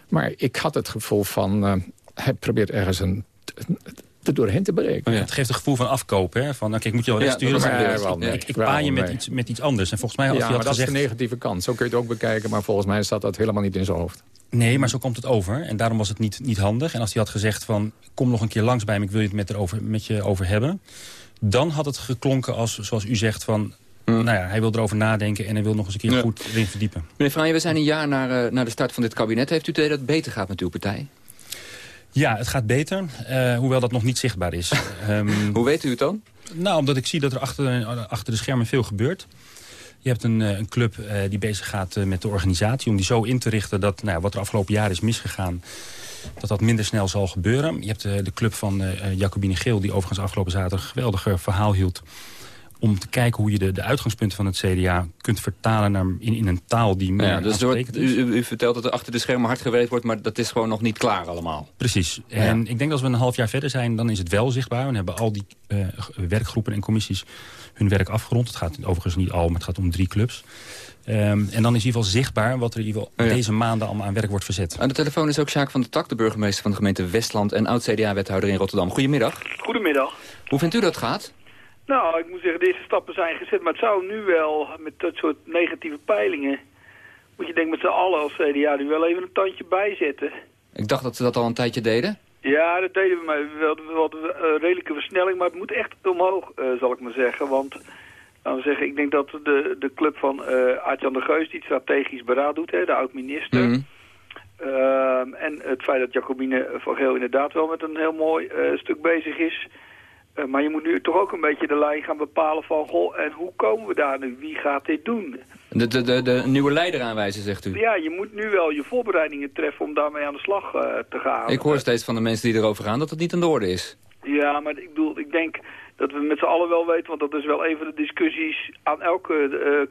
Maar ik had het gevoel van... Uh, hij probeert ergens een er doorheen te breken. Oh ja, het geeft een gevoel van afkopen. Hè? Van, oké, ik moet je wel wegsturen, ja, maar ja, wel, nee, ik, ik paai je met iets, met iets anders. En volgens mij had ja, hij had maar gezegd... dat is de negatieve kant. Zo kun je het ook bekijken, maar volgens mij staat dat helemaal niet in zijn hoofd. Nee, maar zo komt het over. En daarom was het niet, niet handig. En als hij had gezegd van, kom nog een keer langs bij me... ik wil je het met, erover, met je over hebben... dan had het geklonken als, zoals u zegt, van... Nou ja, hij wil erover nadenken en hij wil nog eens een keer Ja. goed erin verdiepen. Meneer Franje, we zijn een jaar naar, uh, naar de start van dit kabinet. Heeft u het idee dat het beter gaat met uw partij? Ja, het gaat beter, uh, hoewel dat nog niet zichtbaar is. um, Hoe weet u het dan? Nou, omdat ik zie dat er achter, achter de schermen veel gebeurt. Je hebt een, een club uh, die bezig gaat uh, met de organisatie... om die zo in te richten dat nou, wat er afgelopen jaar is misgegaan... dat dat minder snel zal gebeuren. Je hebt de club van Jacobine Geel... die overigens afgelopen zaterdag een geweldig verhaal hield om te kijken hoe je de, de uitgangspunten van het CDA kunt vertalen naar, in, in een taal die meer ja, dus. U, u, vertelt dat er achter de schermen hard gewerkt wordt, maar dat is gewoon nog niet klaar allemaal. Precies. Ja. En ik denk dat als we een half jaar verder zijn, dan is het wel zichtbaar. En hebben al die uh, werkgroepen en commissies hun werk afgerond. Het gaat overigens niet al, maar het gaat om drie clubs. Um, en dan is in ieder geval zichtbaar wat er in ieder geval ja. deze maanden allemaal aan werk wordt verzet. Aan de telefoon is ook Sjaak van der Tak, de burgemeester van de gemeente Westland... en oud-CDA-wethouder in Rotterdam. Goedemiddag. Goedemiddag. Hoe vindt u dat gaat? Nou, ik moet zeggen, de eerste stappen zijn gezet. Maar het zou nu wel, met dat soort negatieve peilingen... moet je denk met z'n allen als CDA nu wel even een tandje bijzetten. Ik dacht dat ze dat al een tijdje deden. Ja, dat deden we maar. We hadden wel een redelijke versnelling, maar het moet echt omhoog, uh, zal ik maar zeggen. Want, laten we zeggen, ik denk dat de, de club van uh, Artjan de Geus, die strategisch beraad doet, hè, de oud-minister... Mhm. Uh, en het feit dat Jacobine van Geel inderdaad wel met een heel mooi uh, stuk bezig is... Uh, maar je moet nu toch ook een beetje de lijn gaan bepalen van... goh, en hoe komen we daar nu? Wie gaat dit doen? De, de, de, de nieuwe leider aanwijzen, zegt u? Ja, je moet nu wel je voorbereidingen treffen om daarmee aan de slag uh, te gaan. Ik hoor steeds van de mensen die erover gaan dat het niet aan de orde is. Ja, maar ik bedoel, ik denk dat we met z'n allen wel weten... want dat is wel een van de discussies aan elke,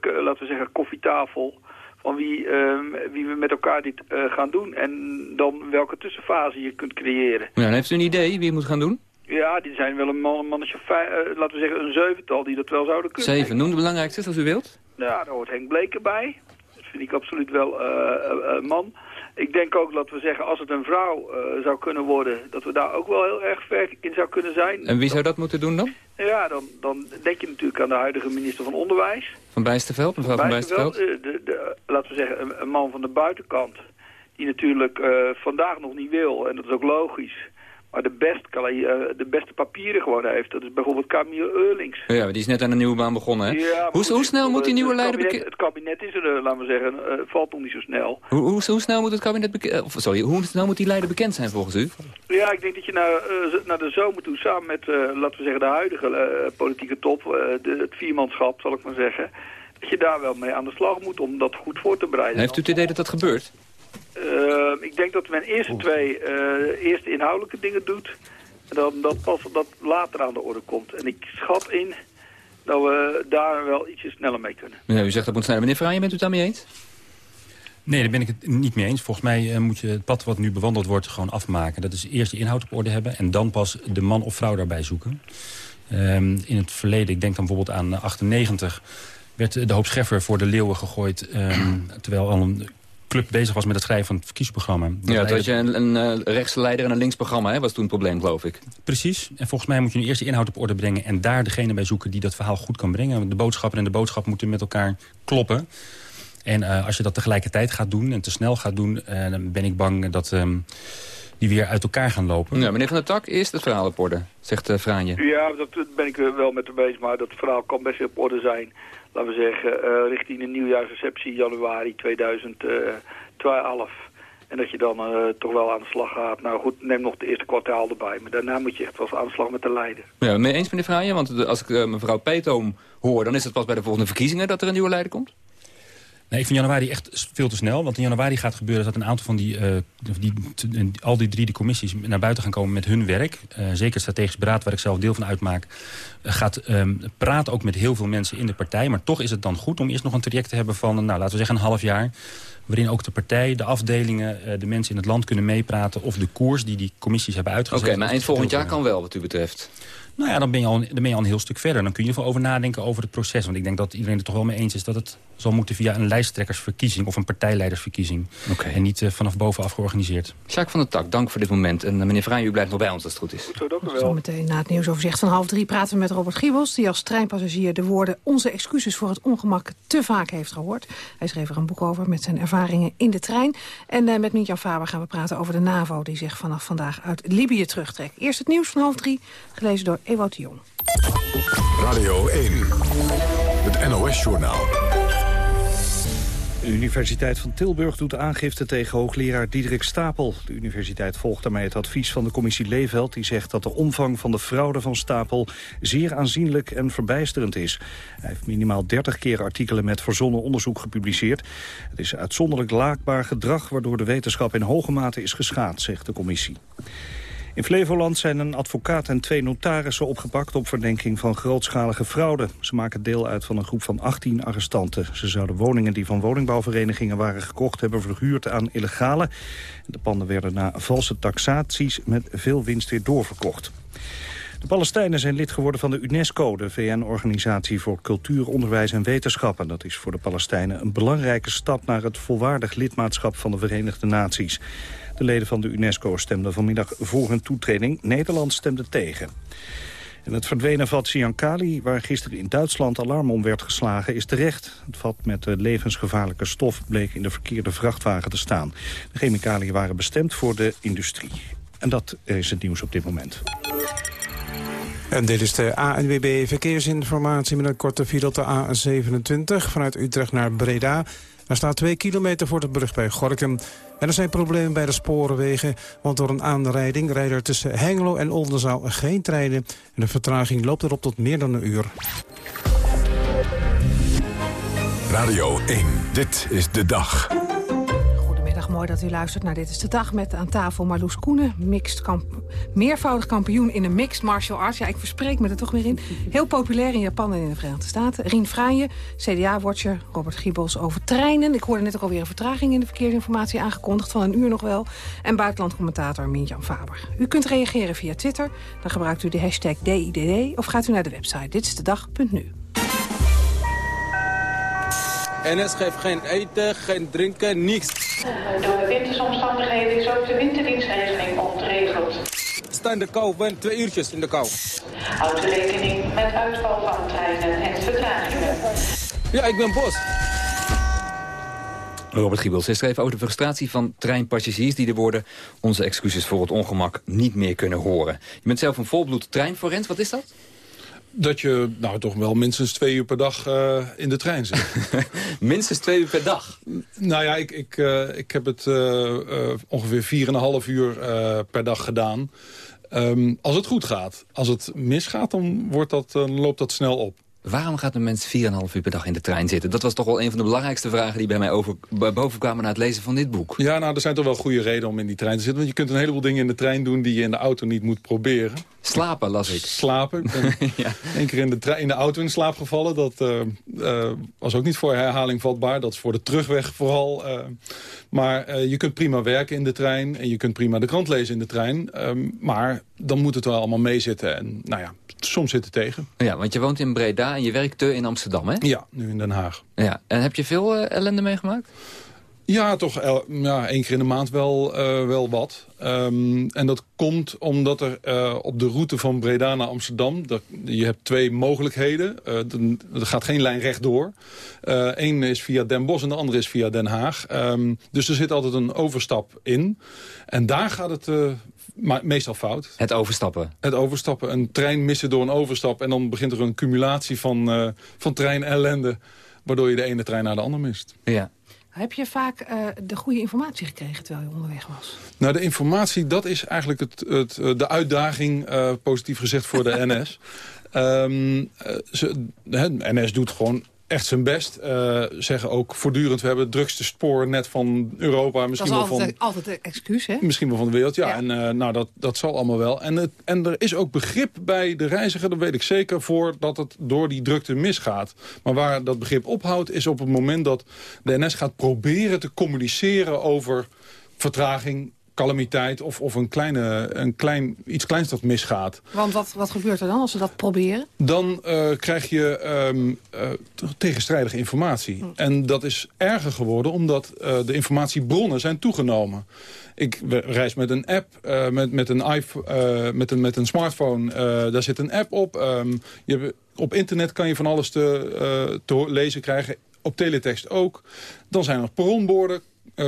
uh, laten we zeggen, koffietafel... van wie, uh, wie we met elkaar dit uh, gaan doen. En dan welke tussenfase je kunt creëren. Ja, heeft u een idee wie het moet gaan doen? Ja, die zijn wel een, man, een mannetje, uh, laten we zeggen een zevental die dat wel zouden kunnen. Zeven, noem de belangrijkste als u wilt. Ja, daar hoort Henk Bleker bij. Dat vind ik absoluut wel een man. Ik denk ook, laten we zeggen, als het een vrouw uh, zou kunnen worden... dat we daar ook wel heel erg ver in zou kunnen zijn. En wie zou dat moeten doen dan? Ja, dan, dan denk je natuurlijk aan de huidige minister van Onderwijs. Van Bijsterveld, mevrouw van, van Bijsterveld? De, de, de, laten we zeggen, een, een, man van de buitenkant... die natuurlijk uh, vandaag nog niet wil, en dat is ook logisch... maar de, best, uh, de beste papieren gewoon heeft. Dat is bijvoorbeeld Camille Eurlings. Ja, die is net aan een nieuwe baan begonnen, hè? Ja, hoe, hoe, snel moet die nieuwe leider bekend... Het kabinet is er, laten we zeggen, uh, valt nog niet zo snel. Hoe, hoe, hoe snel moet het kabinet bekend... sorry, hoe snel moet die leider bekend zijn volgens u? Ja, ik denk dat je naar, uh, naar de zomer toe, samen met, laten we zeggen, de huidige politieke top, de, het viermanschap, zal ik maar zeggen, dat je daar wel mee aan de slag moet om dat goed voor te bereiden. Heeft u het idee dat dat gebeurt? Uh, ik denk dat men eerst twee uh, eerst inhoudelijke dingen doet. En dan dat pas dat later aan de orde komt. En ik schat in dat we daar wel ietsje sneller mee kunnen. Ja, u zegt dat moet sneller. Meneer Fraaien, bent u het daarmee eens? Nee, daar ben ik het niet mee eens. Volgens mij uh, moet je het pad wat nu bewandeld wordt gewoon afmaken. Dat is eerst de inhoud op orde hebben en dan pas de man of vrouw daarbij zoeken. Um, in het verleden, ik denk dan bijvoorbeeld aan 98 werd de hoop Scheffer voor de leeuwen gegooid... Um, terwijl al een club bezig was met het schrijven van het verkiezingsprogramma. Dat ja, had je een, een uh, rechtse leider en een linksprogramma, hè, was toen het probleem, geloof ik. Precies. En volgens mij moet je nu eerst de inhoud op orde brengen... en daar degene bij zoeken die dat verhaal goed kan brengen. De boodschapper en de boodschap moeten met elkaar kloppen. En uh, als je dat tegelijkertijd gaat doen en te snel gaat doen... Uh, dan ben ik bang dat... Um, die weer uit elkaar gaan lopen. Ja, meneer Van der Tak, eerst het verhaal op orde, zegt uh, Fraanje. Ja, dat ben ik wel met hem bezig, maar dat verhaal kan best op orde zijn. Laten we zeggen, uh, richting een nieuwjaarsreceptie januari 2012. En dat je dan uh, toch wel aan de slag gaat. Nou goed, neem nog het eerste kwartaal erbij. Maar daarna moet je echt wel aan de slag met de leider. Ja, mee eens meneer Fraaien? Want als ik uh, mevrouw Peetoom hoor... dan is het pas bij de volgende verkiezingen dat er een nieuwe leider komt? Nee, ik vind januari echt veel te snel. Want in januari gaat gebeuren dat een aantal van die, uh, die, al die drie die commissies naar buiten gaan komen met hun werk. Uh, zeker het strategisch beraad, waar ik zelf deel van uitmaak, uh, gaat um, praten ook met heel veel mensen in de partij. Maar toch is het dan goed om eerst nog een traject te hebben van, nou, laten we zeggen een half jaar. Waarin ook de partij, de afdelingen, de mensen in het land kunnen meepraten. Of de koers die die commissies hebben uitgezet. Oké, okay, maar eind volgend jaar kan wel wat u betreft. Nou ja, dan ben, je al, dan ben je al een heel stuk verder. Dan kun je er over nadenken over het proces. Want ik denk dat iedereen het toch wel mee eens is dat het zal moeten via een lijsttrekkersverkiezing of een partijleidersverkiezing. Okay. En niet uh, vanaf bovenaf georganiseerd. Jacques van der Tak, dank voor dit moment. En uh, meneer Vrij, u blijft nog bij ons als het goed is. Goed, dank u wel. Zometeen na het nieuwsoverzicht van half drie praten we met Robert Giebels... die als treinpassagier de woorden onze excuses voor het ongemak te vaak heeft gehoord. Hij schreef er een boek over met zijn ervaringen in de trein. En uh, met Mietjan Faber gaan we praten over de NAVO... die zich vanaf vandaag uit Libië terugtrekt. Eerst het nieuws van half drie, gelezen door Ewout de Jong. Radio 1, het NOS-journaal. De Universiteit van Tilburg doet aangifte tegen hoogleraar Diederik Stapel. De universiteit volgt daarmee het advies van de commissie Leeveld... die zegt dat de omvang van de fraude van Stapel zeer aanzienlijk en verbijsterend is. Hij heeft minimaal 30 keer artikelen met verzonnen onderzoek gepubliceerd. Het is uitzonderlijk laakbaar gedrag waardoor de wetenschap in hoge mate is geschaad, zegt de commissie. In Flevoland zijn een advocaat en twee notarissen opgepakt op verdenking van grootschalige fraude. Ze maken deel uit van een groep van 18 arrestanten. Ze zouden woningen die van woningbouwverenigingen waren gekocht hebben verhuurd aan illegale. De panden werden na valse taxaties met veel winst weer doorverkocht. De Palestijnen zijn lid geworden van de UNESCO, de VN-organisatie voor cultuur, onderwijs en wetenschappen. Dat is voor de Palestijnen een belangrijke stap naar het volwaardig lidmaatschap van de Verenigde Naties. De leden van de UNESCO stemden vanmiddag voor hun toetreding. Nederland stemde tegen. En het verdwenen vat Siankali, waar gisteren in Duitsland alarm om werd geslagen, is terecht. Het vat met levensgevaarlijke stof bleek in de verkeerde vrachtwagen te staan. De chemicaliën waren bestemd voor de industrie. En dat is het nieuws op dit moment. En dit is de ANWB Verkeersinformatie met een korte file op de A27 vanuit Utrecht naar Breda. Er staat 2 kilometer voor de brug bij Gorkum. En er zijn problemen bij de sporenwegen, want door een aanrijding rijden er tussen Hengelo en Oldenzaal geen treinen. En de vertraging loopt erop tot meer dan een uur. Radio 1, dit is de dag. Mooi dat u luistert naar Dit is de Dag met aan tafel Marloes Koenen. Mixed kamp meervoudig kampioen in de mixed martial arts. Ja, ik verspreek me er toch weer in. Heel populair in Japan en in de Verenigde Staten. Rien Fraaien, CDA-watcher. Robert Giebels over treinen. Ik hoorde net ook alweer een vertraging in de verkeersinformatie aangekondigd. Van een uur nog wel. En buitenlandcommentator Mintjan Faber. U kunt reageren via Twitter. Dan gebruikt u de hashtag DIDD. Of gaat u naar de website ditstedag.nu. NS geeft geen eten, geen drinken, niks. Door de wintersomstandigheden is ook de winterdienstregeling ontregeld. Sta in de kou, ben twee uurtjes in de kou. Houd rekening met uitval van treinen en vertragingen. Ja, ik ben Bos. Robert Giebels schreef over de frustratie van treinpassagiers... die de woorden onze excuses voor het ongemak niet meer kunnen horen. Je bent zelf een volbloed treinforens. Wat is dat? Dat je nou toch wel minstens twee uur per dag uh, in de trein zit. minstens twee uur per dag? Nou ja, ik, ik, uh, ik heb het uh, ongeveer vier en een half uur per dag gedaan. Um, als het goed gaat. Als het misgaat, dan, wordt dat, dan loopt dat snel op. Waarom gaat een mens 4,5 uur per dag in de trein zitten? Dat was toch wel een van de belangrijkste vragen die bij mij over, boven kwamen na het lezen van dit boek. Ja, nou, er zijn toch wel goede redenen om in die trein te zitten. Want je kunt een heleboel dingen in de trein doen die je in de auto niet moet proberen. Slapen, las ik. Slapen. Ik ja. één keer in de, in de auto in slaap gevallen. Dat uh, uh, was ook niet voor herhaling vatbaar. Dat is voor de terugweg vooral. Uh, maar je kunt prima werken in de trein. En je kunt prima de krant lezen in de trein. maar dan moet het wel allemaal meezitten. En nou ja, soms zit het tegen. Ja, want je woont in Breda en je werkte in Amsterdam, hè? Ja, nu in Den Haag. Ja. En heb je veel ellende meegemaakt? Ja, toch el, ja, één keer in de maand wel, uh, wel wat. Um, en dat komt omdat er uh, op de route van Breda naar Amsterdam... Dat, je hebt twee mogelijkheden. Uh, er gaat geen lijn rechtdoor. Eén is via Den Bosch en de andere is via Den Haag. Um, dus er zit altijd een overstap in. En daar gaat het maar meestal fout. Het overstappen? Het overstappen. Een trein missen door een overstap. En dan begint er een cumulatie van, van treinellende... waardoor je de ene trein naar de andere mist. Ja. Heb je vaak uh, de goede informatie gekregen terwijl je onderweg was? Nou, de informatie, dat is eigenlijk het, het, de uitdaging, uh, positief gezegd, voor de NS. Um, ze, de NS doet gewoon echt zijn best. Uh, zeggen ook voortdurend, we hebben het drukste spoornet van Europa. Misschien dat is wel altijd, van, altijd een excuus, hè? Misschien wel van de wereld, ja. ja. En uh, nou, dat, dat zal allemaal wel. En, het, en er is ook begrip bij de reiziger, dat weet ik zeker... voor dat het door die drukte misgaat. Maar waar dat begrip ophoudt, is op het moment dat de NS gaat proberen te communiceren over vertraging, calamiteit of, of een, kleine, een klein, iets kleins dat misgaat. Want wat, wat gebeurt er dan als ze dat proberen? Dan uh, krijg je um, uh, tegenstrijdige informatie. Hm. En dat is erger geworden omdat uh, de informatiebronnen zijn toegenomen. Ik reis met een app, met, met, een iPhone, met, een, met een smartphone. daar zit een app op. Um, je, op internet kan je van alles te, te lezen krijgen. Op teletext ook. Dan zijn er perronborden,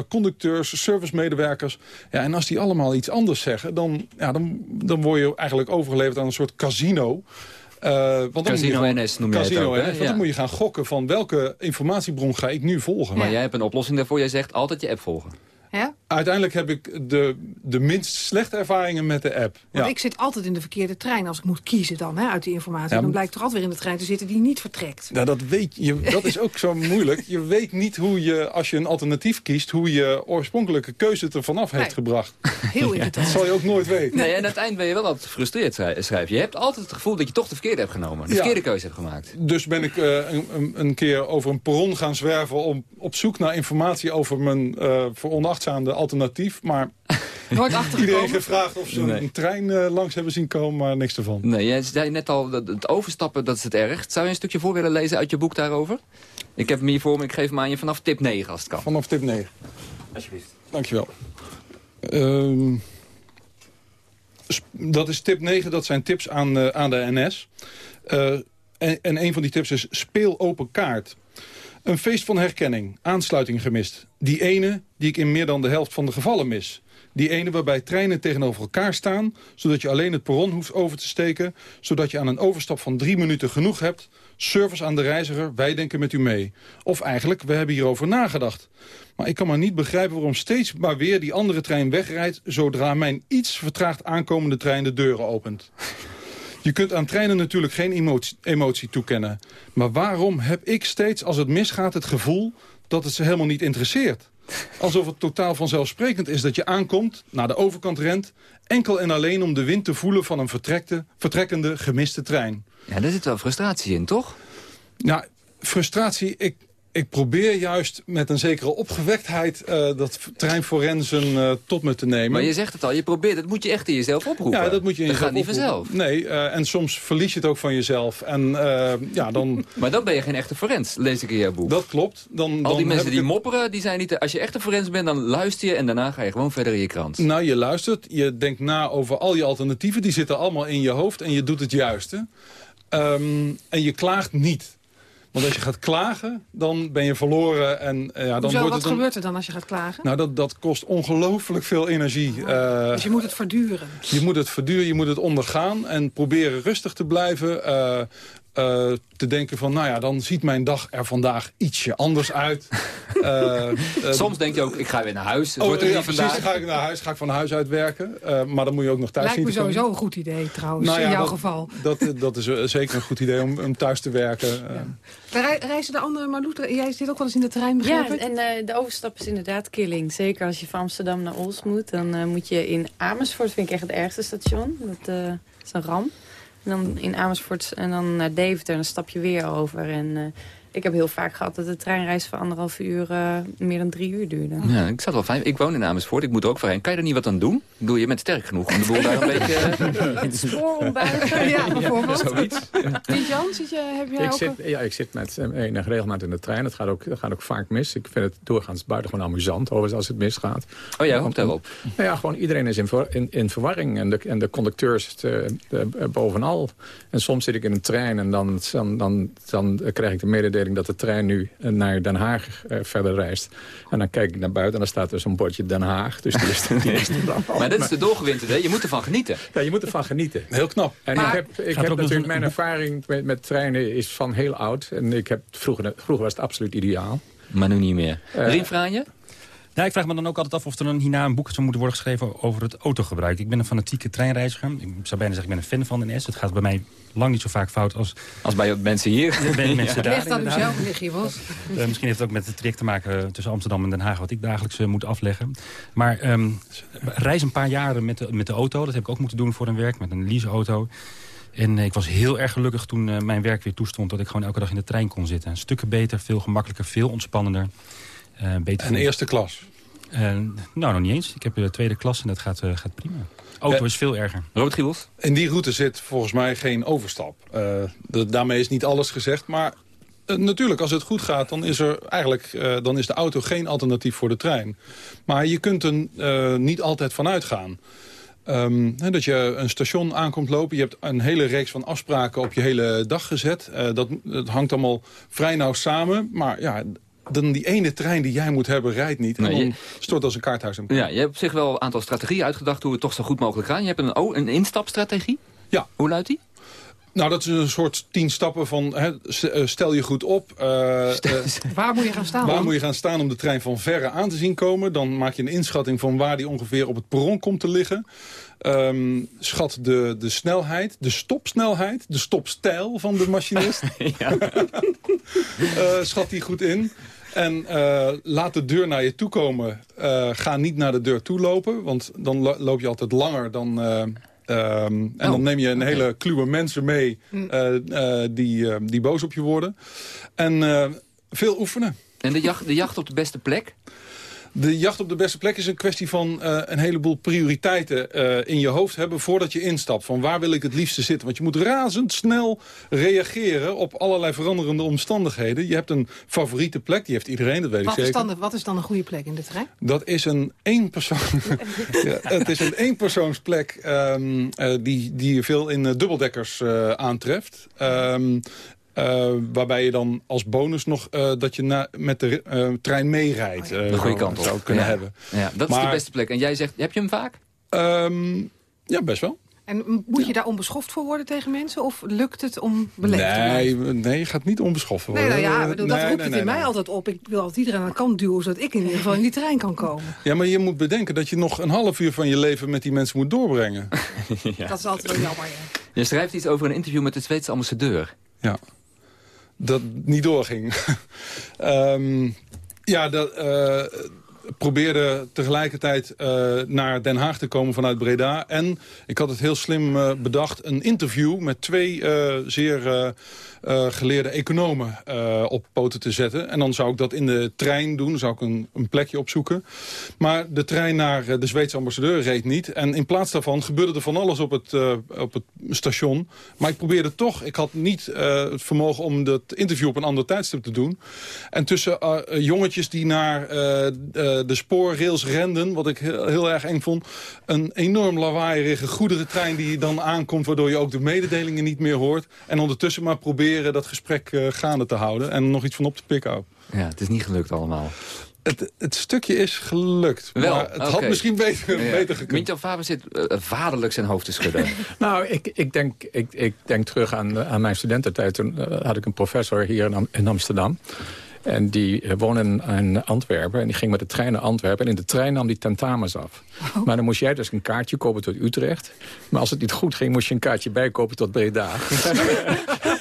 conducteurs, servicemedewerkers. Ja, en als die allemaal iets anders zeggen... dan, ja, dan, dan word je eigenlijk overgeleverd aan een soort casino... Uh, want casino gaan, NS noem je casino het ook, NS, want dan moet je gaan gokken van welke informatiebron ga ik nu volgen. Maar ja. jij hebt een oplossing daarvoor. Jij zegt altijd je app volgen. Ja? Uiteindelijk heb ik de, de minst slechte ervaringen met de app. Want ja. ik zit altijd in de verkeerde trein als ik moet kiezen dan, hè, uit die informatie. Ja, dan blijkt er altijd weer in de trein te zitten die niet vertrekt. Nou, dat, weet je, dat is ook zo moeilijk. Je weet niet hoe je, als je een alternatief kiest... hoe je oorspronkelijke keuze er vanaf heeft gebracht. Heel irritant. Dat zal je ook nooit weten. Nee, en aan het eind ben je wel altijd gefrustreerd, schrijf je. Je hebt altijd het gevoel dat je toch de verkeerde hebt genomen. De verkeerde keuze hebt gemaakt. Dus ben ik uh, een, een, keer over een perron gaan zwerven... om op zoek naar informatie over mijn uh, veronachtzaamde alternatief maar iedereen gevraagd of ze nee. een trein uh, langs hebben zien komen, maar niks ervan. Nee, jij zei net al, dat het overstappen, dat is het erg. Zou je een stukje voor willen lezen uit je boek daarover? Ik heb hem hier voor me, ik geef hem aan je vanaf tip 9 als het kan. Vanaf tip 9. Alsjeblieft. Dankjewel. Uh, dat is tip 9, dat zijn tips aan, uh, aan de NS. Uh, en, en een van die tips is speel open kaart. Een feest van herkenning, aansluiting gemist. Die ene die ik in meer dan de helft van de gevallen mis. Die ene waarbij treinen tegenover elkaar staan... zodat je alleen het perron hoeft over te steken... zodat je aan een overstap van drie minuten genoeg hebt... service aan de reiziger, wij denken met u mee. Of eigenlijk, we hebben hierover nagedacht. Maar ik kan maar niet begrijpen waarom steeds maar weer die andere trein wegrijdt... zodra mijn iets vertraagd aankomende trein de deuren opent. Je kunt aan treinen natuurlijk geen emotie, emotie, toekennen. Maar waarom heb ik steeds, als het misgaat, het gevoel dat het ze helemaal niet interesseert? Alsof het totaal vanzelfsprekend is dat je aankomt, naar de overkant rent... enkel en alleen om de wind te voelen van een vertrekkende, gemiste trein. Ja, daar zit wel frustratie in, toch? Nou, frustratie, ik, ik probeer juist met een zekere opgewektheid uh, dat treinforensen uh, tot me te nemen. Maar je zegt het al, je probeert, dat moet je echt in jezelf oproepen. Ja, dat moet je in dat jezelf gaat niet vanzelf. Nee, uh, en soms verlies je het ook van jezelf. En, ja, dan... maar dan ben je geen echte forens, lees ik in jouw boek. Dat klopt. Dan, al dan die mensen die het... mopperen, die zijn niet... Als je echt een forens bent, dan luister je en daarna ga je gewoon verder in je krant. Nou, je luistert, je denkt na over al je alternatieven. Die zitten allemaal in je hoofd en je doet het juiste. Um, en je klaagt niet. Want als je gaat klagen, dan ben je verloren. En, eh, ja, dan Hoezo, wordt wat een- gebeurt er dan als je gaat klagen? Nou, dat, dat kost ongelooflijk veel energie. Eh, dus je moet het verduren. je moet het verduren, je moet het ondergaan en proberen rustig te blijven. eh, eh, te denken van, nou ja, dan ziet mijn dag er vandaag ietsje anders uit. Eh, eh, Soms denk je ook, ik ga weer naar huis. Het Oh, wordt er ja, niet precies. vandaag. Dan ga ik naar huis, ga ik van huis uit werken. Eh, maar dan moet je ook nog thuis Lijkt zien me sowieso een goed idee trouwens, Nou ja, in jouw dat, geval. Dat, dat is zeker een goed idee om, om thuis te werken. Rei- Reizen de andere Marloes, jij zit ook wel eens in de trein, begrijp Ja, ik? en eh, de overstap is inderdaad killing. Zeker als je van Amsterdam naar Ols moet. Dan eh, moet je in Amersfoort, vind ik echt het ergste station. Dat eh, is een ramp. En dan in Amersfoort en dan naar Deventer. En dan stap je weer over. En eh, ik heb heel vaak gehad dat de treinreis van anderhalf uur eh, meer dan drie uur duurde. Ja, ik zat wel fijn. Ik woon in Amersfoort, ik moet er ook voorheen. Kan je er niet wat aan doen? Ik bedoel, je bent sterk genoeg om de boel daar een beetje... eh, Het spoor ombuigen. ja, bijvoorbeeld. Zoiets. Piet-Jan, zit je, heb jij Ik ook... zit, ja, ik zit met eh, enige regelmaat in de trein. Dat gaat, ook, dat gaat ook vaak mis. Ik vind het doorgaans buitengewoon amusant overigens als het misgaat. Oh ja, komt daarop. Nou ja, gewoon iedereen is in, ver- in, in verwarring. En de, en de conducteurs de, de- bovenal. En soms zit ik in een trein en dan, dan, dan, dan krijg ik de mededeling dat de trein nu naar Den Haag eh, verder reist. En dan kijk ik naar buiten en dan staat er zo'n bordje Den Haag. Dus die is, die is er al. Maar dat is de doorgewinterde, hè? je moet ervan genieten. Ja, je moet ervan genieten. Heel knap. En Maar- ik heb, ik heb natuurlijk een- mijn ervaring met, met treinen is van heel oud. En ik heb, vroeger, vroeger was het absoluut ideaal. Maar nu niet meer. Eh, Rien Ja, ik vraag me dan ook altijd af of er dan hierna een boek zou moeten worden geschreven over het autogebruik. Ik ben een fanatieke treinreiziger. Ik zou bijna zeggen, ik ben een fan van de NS. Het gaat bij mij lang niet zo vaak fout als... Als bij mensen hier. Bij mensen daar, Ligt aan inderdaad. uzelf, lig je was. Eh, misschien heeft het ook met het traject te maken tussen Amsterdam en Den Haag... wat ik dagelijks eh, moet afleggen. Maar ehm, reis een paar jaren met de, met de auto. Dat heb ik ook moeten doen voor een werk met een leaseauto. En eh, ik was heel erg gelukkig toen eh, mijn werk weer toestond... dat ik gewoon elke dag in de trein kon zitten. Stukken beter, veel gemakkelijker, veel ontspannender. Eh, beter en eerste klas. Eh, nou, nog niet eens. Ik heb de tweede klas en dat gaat, eh, gaat prima. Auto Ja. is veel erger. Robert Giebels? In die route zit volgens mij geen overstap. Eh, de- daarmee is niet alles gezegd, maar eh, natuurlijk, als het goed gaat... dan is, er eigenlijk, eh, dan is de auto geen alternatief voor de trein. Maar je kunt er eh, niet altijd van uitgaan. Ehm, hè, dat je een station aankomt lopen. Je hebt een hele reeks van afspraken op je hele dag gezet. Eh, dat, dat hangt allemaal vrij nauw samen. Maar ja, dan die ene trein die jij moet hebben, rijdt niet. En Nee, dan je- stort als een kaarthuis elkaar. Ja, je hebt op zich wel een aantal strategieën uitgedacht hoe het toch zo goed mogelijk gaat. Je hebt een, een instapstrategie. Ja. Hoe luidt die? Nou, dat is een soort tien stappen van hè, eh, stel je goed op. eh, Waar moet je gaan staan? Waar moet je gaan staan om de trein van verre aan te zien komen? Dan maak je een inschatting van waar die ongeveer op het perron komt te liggen. Ehm, schat de, de snelheid, de stopsnelheid, de stopstijl van de machinist. Eh, schat die goed in. En eh, laat de deur naar je toe komen. Eh, ga niet naar de deur toe lopen, want dan lo- loop je altijd langer dan... eh, ehm, en dan neem je een hele kluwe mensen mee eh, eh, die, die boos op je worden. En eh, veel oefenen. En de jacht, de jacht op de beste plek? De jacht op de beste plek is een kwestie van eh, een heleboel prioriteiten eh, in je hoofd hebben voordat je instapt. Van waar wil ik het liefste zitten? Want je moet razendsnel reageren op allerlei veranderende omstandigheden. Je hebt een favoriete plek, die heeft iedereen, dat weet Wat ik is, zeker. dan, de- wat is dan een goede plek in de trein? Dat is een eenpersoon. ja, het is een eenpersoonsplek ehm, eh, die, die je veel in dubbeldekkers aantreft. Ehm, eh, waarbij je dan als bonus nog eh, dat je na, met de eh, trein meerijdt. eh, De goede zou- kant op. Zou kunnen Ja. hebben. Ja, dat is de beste plek. En jij zegt, heb je hem vaak? Ehm, ja, best wel. En moet je daar onbeschoft voor worden tegen mensen? Of lukt het om beleefd te Nee, blijven? nee, je gaat niet onbeschoffen Nee, worden. nou ja, ik bedoel, dat Nee, roept nee, het nee, in mij nee. altijd op. Ik wil altijd iedereen aan de kant duwen... zodat ik in ieder geval in die trein kan komen. Ja, maar je moet bedenken dat je nog een half uur van je leven met die mensen moet doorbrengen. Dat is altijd wel jammer, ja. Je schrijft iets over een interview met de Zweedse ambassadeur. Ja. Dat niet doorging. Ehm, ja, dat eh, probeerde tegelijkertijd eh, naar Den Haag te komen vanuit Breda. En ik had het heel slim eh, bedacht, een interview met twee zeer eh, geleerde economen eh, op poten te zetten. En dan zou ik dat in de trein doen, zou ik een, een plekje opzoeken. Maar de trein naar eh, de Zweedse ambassadeur reed niet. En in plaats daarvan gebeurde er van alles op het, op het station. Maar ik probeerde toch, ik had niet het vermogen om dat interview op een ander tijdstip te doen. En tussen jongetjes die naar de spoorrails renden, wat ik heel, erg eng vond. Een enorm lawaaierige goederentrein die dan aankomt... waardoor je ook de mededelingen niet meer hoort. En ondertussen maar proberen dat gesprek uh, gaande te houden. En nog iets van op te pikken ook. Ja, het is niet gelukt allemaal. Het, het, stukje is gelukt. Wel, maar het had misschien beter, ja. beter gekund. Mintjan Faber zit uh, vaderlijk zijn hoofd te schudden. nou, ik, ik, denk, ik, ik denk terug aan, aan mijn studententijd. Toen uh, had ik een professor hier in, in Amsterdam. En die uh, woonde in Antwerpen. En die ging met de trein naar Antwerpen. En in de trein nam die tentamens af. Oh. Maar dan moest jij dus een kaartje kopen tot Utrecht. Maar als het niet goed ging, moest je een kaartje bijkopen tot Breda.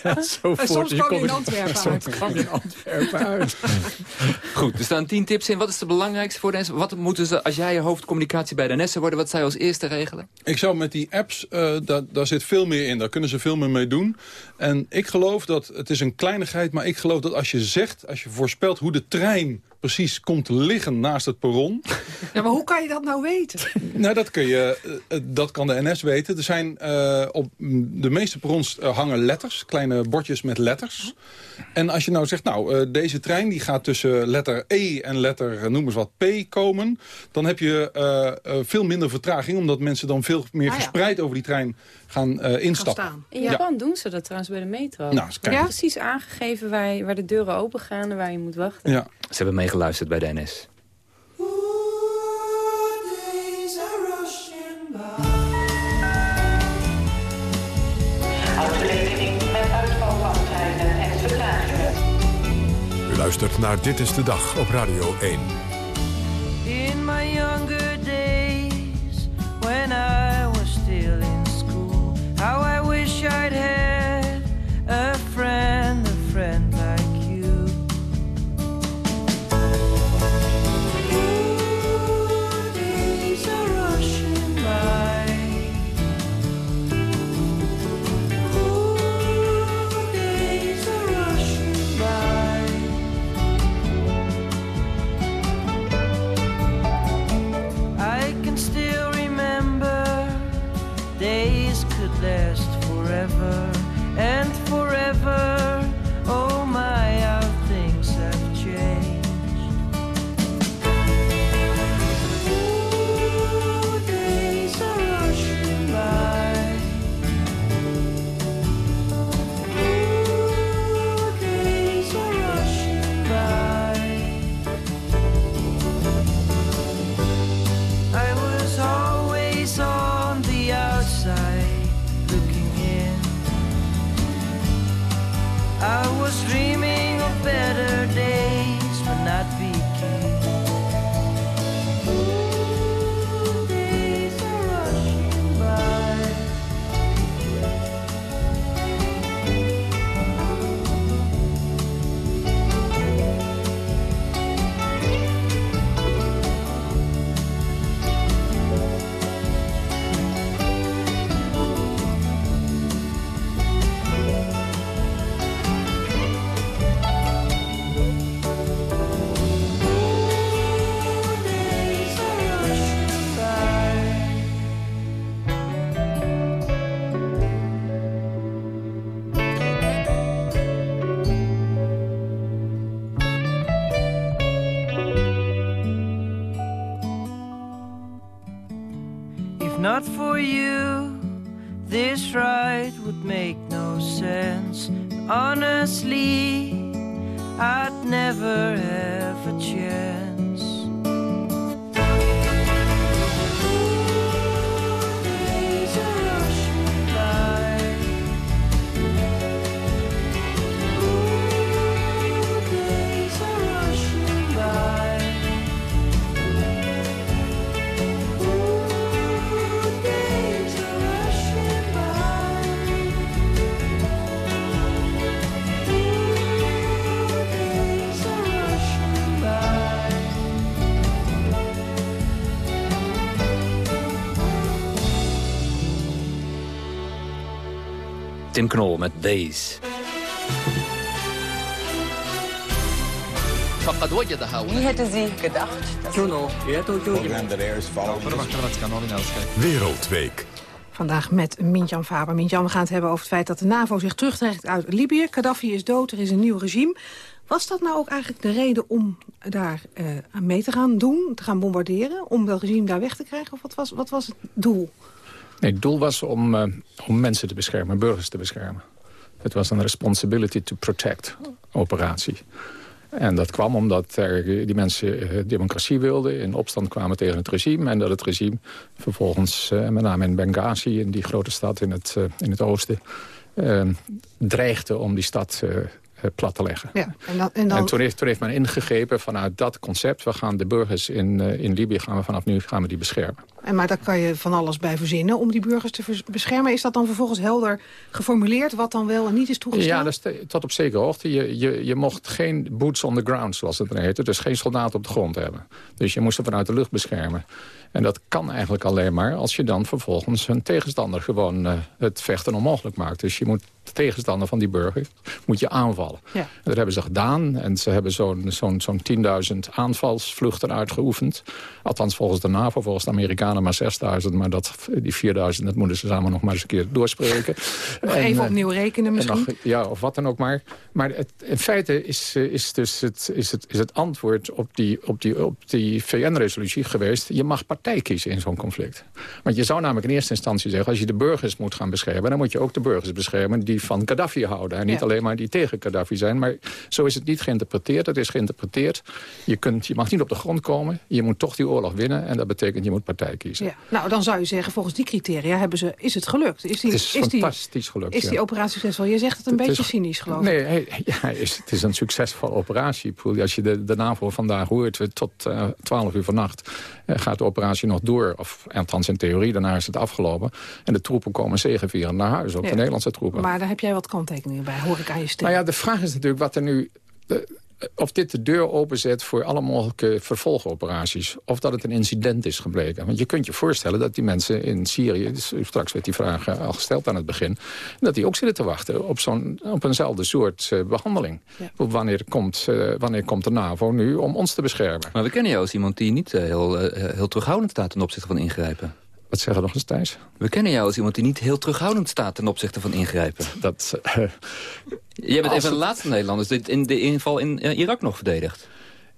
Zo en soms kwam je in Antwerpen uit. kwam je in Antwerpen uit. Goed, er staan tien tips in. Wat is de belangrijkste voor de NS? Wat moeten ze, als jij je hoofdcommunicatie bij de NS worden... wat zij als eerste regelen? Ik zou met die apps, uh, daar, daar zit veel meer in. Daar kunnen ze veel meer mee doen. En ik geloof dat, het is een kleinigheid... maar ik geloof dat als je zegt, als je voorspelt hoe de trein precies komt liggen naast het perron. Ja, maar hoe kan je dat nou weten? nou, dat, kun je, uh, dat kan de NS weten. Er zijn uh, op de meeste perrons uh, hangen letters, kleine bordjes met letters. En als je nou zegt, nou, deze trein die gaat tussen letter E en letter, noem eens wat, P komen... dan heb je veel minder vertraging, omdat mensen dan veel meer ah, verspreid over die trein gaan instappen. In Japan ja. doen ze dat trouwens bij de metro. Nou, ja? Precies aangegeven waar, waar de deuren open gaan en waar je moet wachten. Ja. Ze hebben meegeluisterd bij de NS. U luistert naar Dit is de Dag op Radio 1. In my younger days, when I En Knol met deze. Wie hätte sie gedacht? Juno, Wereldweek. Vandaag met Mintjan Faber. Mintjan, we gaan het hebben over het feit dat de NAVO zich terugtrekt uit Libië. Gaddafi is dood, er is een nieuw regime. Was dat nou ook eigenlijk de reden om daar eh, aan mee te gaan doen, te gaan bombarderen... om dat regime daar weg te krijgen? Of wat was, wat was het doel? Nee, het doel was om, uh, om mensen te beschermen, burgers te beschermen. Het was een responsibility to protect operatie. En dat kwam omdat er, die mensen uh, democratie wilden... in opstand kwamen tegen het regime. En dat het regime vervolgens, uh, met name in Benghazi... in die grote stad in het, uh, in het oosten... dreigde om die stad eh, plat te leggen. Ja, en, dan, en, dan... en toen, heeft, toen heeft men ingegrepen vanuit dat concept... we gaan de burgers in, in Libië gaan we vanaf nu gaan we die beschermen. En maar daar kan je van alles bij verzinnen om die burgers te beschermen. Is dat dan vervolgens helder geformuleerd wat dan wel en niet is toegestaan? Ja, dat is tot op zekere hoogte. Je, je, je mocht geen boots on the ground, zoals het dan heette. Dus geen soldaten op de grond hebben. Dus je moest ze vanuit de lucht beschermen. En dat kan eigenlijk alleen maar als je dan vervolgens een tegenstander gewoon uh, het vechten onmogelijk maakt. Dus je moet de tegenstander van die burger moet je aanvallen. Ja. Dat hebben ze gedaan. En ze hebben zo'n zo'n zo'n 10.000 aanvalsvluchten uitgeoefend. Althans volgens de NAVO, volgens de Amerikanen maar 6.000. Maar dat, die 4.000, dat moeten ze samen nog maar eens een keer doorspreken. nog en, even opnieuw rekenen misschien? Nog, ja, of wat dan ook maar. Maar het, in feite is, is dus het, is het, is het antwoord op die, op die, op die VN-resolutie geweest... je mag partij kiezen in zo'n conflict. Want je zou namelijk in eerste instantie zeggen... als je de burgers moet gaan beschermen... dan moet je ook de burgers beschermen die van Gaddafi houden. En niet ja. alleen maar die tegen Gaddafi zijn. Maar zo is het niet geïnterpreteerd. Het is geïnterpreteerd. Je, kunt, je mag niet op de grond komen. Je moet toch die oorlog winnen. En dat betekent je moet partij kiezen. Ja. Nou, dan zou je zeggen, volgens die criteria hebben ze, is het gelukt. Is die, het is, is fantastisch die, gelukt. Is die operatie succesvol? Je zegt het een het beetje is, cynisch, geloof nee, ik. Nee, ja, is, het is een succesvolle operatie. Als je de, de NAVO vandaag hoort, tot uh, 12 uur vannacht... Uh, gaat de operatie nog door. Of althans in theorie, daarna is het afgelopen. En de troepen komen zegevierend naar huis. Ook ja. de Nederlandse troepen. Maar daar heb jij wat kanttekeningen bij, hoor ik aan je stem. Nou ja, de vraag is natuurlijk wat er nu... De, of dit de deur openzet voor alle mogelijke vervolgoperaties. Of dat het een incident is gebleken. Want je kunt je voorstellen dat die mensen in Syrië... Dus straks werd die vraag al gesteld aan het begin... dat die ook zitten te wachten op, zo'n op eenzelfde soort uh, behandeling. Ja. Wanneer, komt, uh, wanneer komt de NAVO nu om ons te beschermen? Maar we kennen jou als iemand die niet uh, heel, heel terughoudend staat... ten opzichte van ingrijpen. Wat zeggen nog eens, Thijs? We kennen jou als iemand die niet heel terughoudend staat... ten opzichte van ingrijpen. Dat, uh, Jij bent een van de laatste Nederlanders die in de inval in uh, Irak nog verdedigt.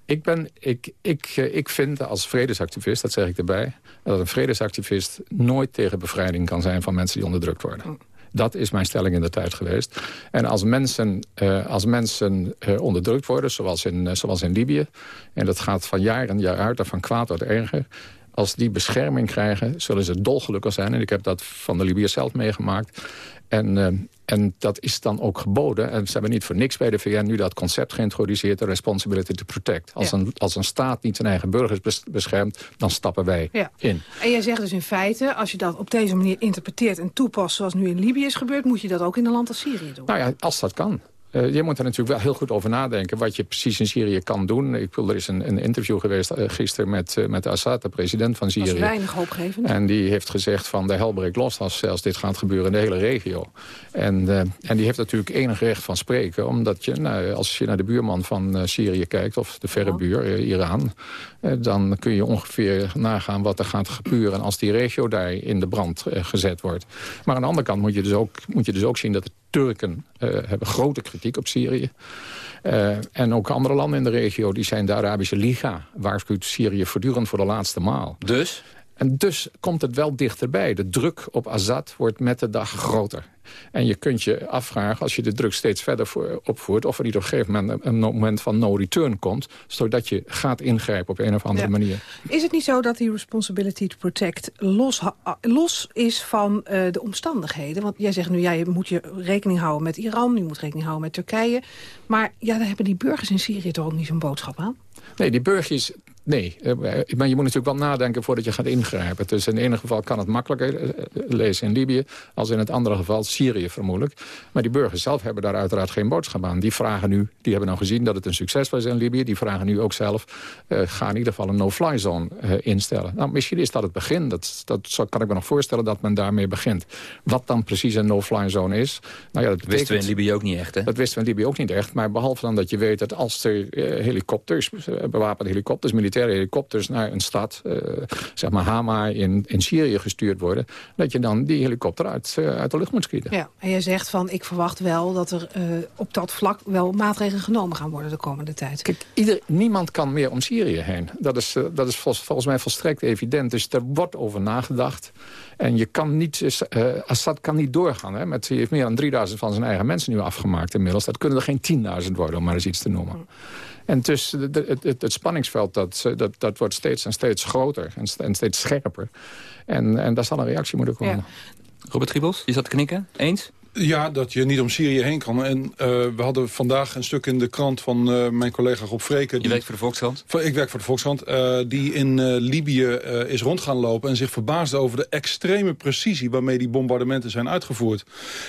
Ik, ben, ik, ik, uh, ik vind als vredesactivist, dat zeg ik erbij... dat een vredesactivist nooit tegen bevrijding kan zijn... van mensen die onderdrukt worden. Dat is mijn stelling in de tijd geweest. En als mensen, uh, als mensen uh, onderdrukt worden, zoals in, uh, zoals in Libië... en dat gaat van jaar en jaar uit en van kwaad tot erger als die bescherming krijgen, zullen ze dolgelukkig zijn. En ik heb dat van de Libiërs zelf meegemaakt. En, uh, en dat is dan ook geboden. En ze hebben niet voor niks bij de VN nu dat concept geïntroduceerd... de responsibility to protect. Als, ja. een, als een staat niet zijn eigen burgers beschermt... dan stappen wij ja. in. En jij zegt dus in feite, als je dat op deze manier interpreteert... en toepast zoals nu in Libië is gebeurd... moet je dat ook in een land als Syrië doen? Nou ja, als dat kan. Uh, je moet er natuurlijk wel heel goed over nadenken... wat je precies in Syrië kan doen. Ik wil, er is een, een interview geweest uh, gisteren met, uh, met Assad, de president van Syrië. Dat is weinig hoopgevend. En die heeft gezegd van de hel breekt los als, als dit gaat gebeuren in de hele regio. En, en die heeft natuurlijk enig recht van spreken. Omdat je, nou, als je naar de buurman van Syrië kijkt... of de verre buur, Iran... dan kun je ongeveer nagaan wat er gaat gebeuren... als die regio daar in de brand gezet wordt. Maar aan de andere kant moet je dus ook, moet je dus ook zien... dat de Turken hebben grote kritiek op Syrië. Uh, en ook andere landen in de regio, die zijn de Arabische Liga... waarschuwt Syrië voortdurend voor de laatste maal. Dus? En dus komt het wel dichterbij. De druk op Assad wordt met de dag groter. En je kunt je afvragen, als je de druk steeds verder voor, opvoert... of er niet op een gegeven moment een moment van no return komt... zodat je gaat ingrijpen op een of andere ja. manier. Is het niet zo dat die responsibility to protect los, los is van uh, de omstandigheden? Want jij zegt nu, ja, je moet je rekening houden met Iran... je moet rekening houden met Turkije. Maar ja, daar hebben die burgers in Syrië toch ook niet zo'n boodschap aan? Nee, die burgers Nee, maar je moet natuurlijk wel nadenken voordat je gaat ingrijpen. Dus in het ene geval kan het makkelijker lezen in Libië... als in het andere geval Syrië vermoedelijk. Maar die burgers zelf hebben daar uiteraard geen boodschap aan. Die vragen nu, die hebben nou gezien dat het een succes was in Libië... die vragen nu ook zelf, uh, ga in ieder geval een no-fly zone uh, instellen. Nou, misschien is dat het begin. Dat, dat zo kan ik me nog voorstellen dat men daarmee begint. Wat dan precies een no-fly zone is... Nou ja, dat betekent, wisten we in Libië ook niet echt, hè? Dat wisten we in Libië ook niet echt. Maar behalve dan dat je weet dat als er uh, helikopters, bewapende helikopters... militaire militaire helikopters naar een stad, uh, zeg maar Hama in, in Syrië gestuurd worden, dat je dan die helikopter uit, uh, uit de lucht moet schieten. Ja, en jij zegt van ik verwacht wel dat er uh, op dat vlak wel maatregelen genomen gaan worden de komende tijd. Kijk, ieder, niemand kan meer om Syrië heen. Dat is, dat is vol, volgens mij volstrekt evident. Dus er wordt over nagedacht. En je kan niet, Assad kan niet doorgaan. Hè, met, hij heeft meer dan 3000 van zijn eigen mensen nu afgemaakt inmiddels. Dat kunnen er geen 10.000 worden, om maar eens iets te noemen. En dus het, het, het, spanningsveld dat, dat, dat wordt steeds en steeds groter en, en steeds scherper. En, en daar zal een reactie moeten komen. Ja. Robert Giebels, je zat te knikken. Eens? Ja, dat je niet om Syrië heen kan. En uh, we hadden vandaag een stuk in de krant van uh, mijn collega Rob Vreken. Je werkt voor de Volkskrant? Ik werk voor de Volkskrant. Uh, die in Libië is rond gaan lopen en zich verbaasde over de extreme precisie... waarmee die bombardementen zijn uitgevoerd.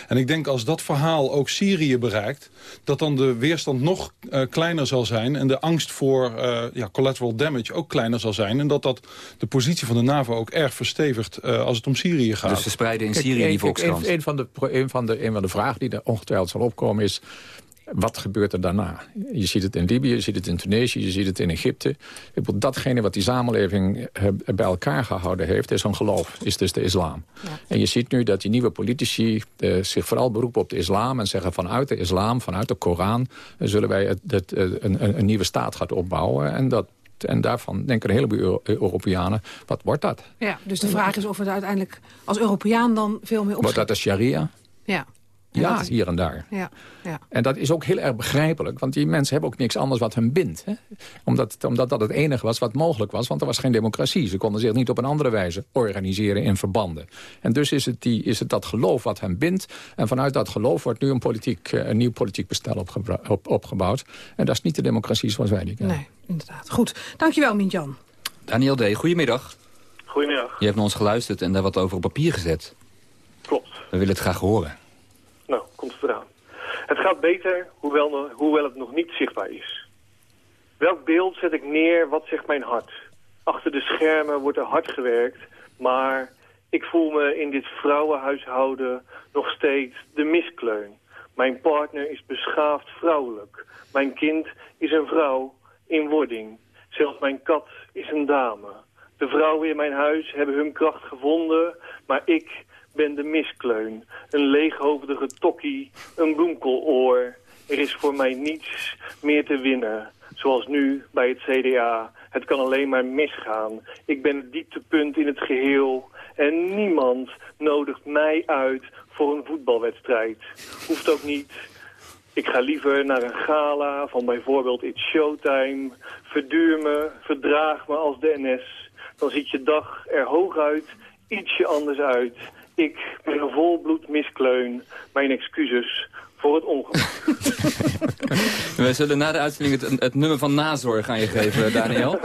En ik denk als dat verhaal ook Syrië bereikt... dat dan de weerstand nog kleiner zal zijn... en de angst voor ja, collateral damage ook kleiner zal zijn. En dat dat de positie van de NAVO ook erg verstevigt als het om Syrië gaat. Dus ze spreiden in Syrië die Volkskrant? Een, een, van de, een van de een van de vragen die er ongetwijfeld zal opkomen is... Wat gebeurt er daarna? Je ziet het in Libië, je ziet het in Tunesië, je ziet het in Egypte. Datgene wat die samenleving eh, bij elkaar gehouden heeft, is een geloof. Is dus de islam. Ja. En je ziet nu dat die nieuwe politici uh, zich vooral beroepen op de islam... en zeggen vanuit de islam, vanuit de Koran... zullen wij het, het, een, een, een nieuwe staat gaan opbouwen. En dat en daarvan denken een heleboel Europeanen, wat wordt dat? Ja, dus de vraag is of we uiteindelijk als Europeaan dan veel meer op. Wordt dat de sharia? Ja. Ja, hier en daar. Ja, ja. En dat is ook heel erg begrijpelijk. Want die mensen hebben ook niks anders wat hen bindt. Hè? Omdat, omdat dat het enige was wat mogelijk was. Want er was geen democratie. Ze konden zich niet op een andere wijze organiseren in verbanden. En dus is het, die, is het dat geloof wat hen bindt. En vanuit dat geloof wordt nu een, politiek, eh, een nieuw politiek bestel op, opgebouwd. En dat is niet de democratie zoals wij die kennen. Nee, inderdaad. Goed. Dankjewel, Mintjan. Daniel D., goedemiddag. Goedemiddag. Je hebt naar ons geluisterd en daar wat over op papier gezet. Klopt. We willen het graag horen. Nou, komt het eraan. Het gaat beter, hoewel, hoewel het nog niet zichtbaar is. Welk beeld zet ik neer, wat zegt mijn hart? Achter de schermen wordt er hard gewerkt, maar ik voel me in dit vrouwenhuishouden nog steeds de miskleun. Mijn partner is beschaafd vrouwelijk. Mijn kind is een vrouw in wording. Zelfs mijn kat is een dame. De vrouwen in mijn huis hebben hun kracht gevonden, maar ik ben de miskleun. Een leeghoofdige tokkie, een bloemkeloor. Er is voor mij niets meer te winnen. Zoals nu bij het CDA. Het kan alleen maar misgaan. Ik ben het dieptepunt in het geheel. En niemand nodigt mij uit voor een voetbalwedstrijd. Hoeft ook niet. Ik ga liever naar een gala van bijvoorbeeld It's Showtime. Verduur me, verdraag me als de NS. Dan ziet je dag er hooguit ietsje anders uit. Ik ben een volbloed miskleun. Mijn excuses voor het ongeluk. We zullen na de uitzending het, het, nummer van nazorg aan je geven, Daniel.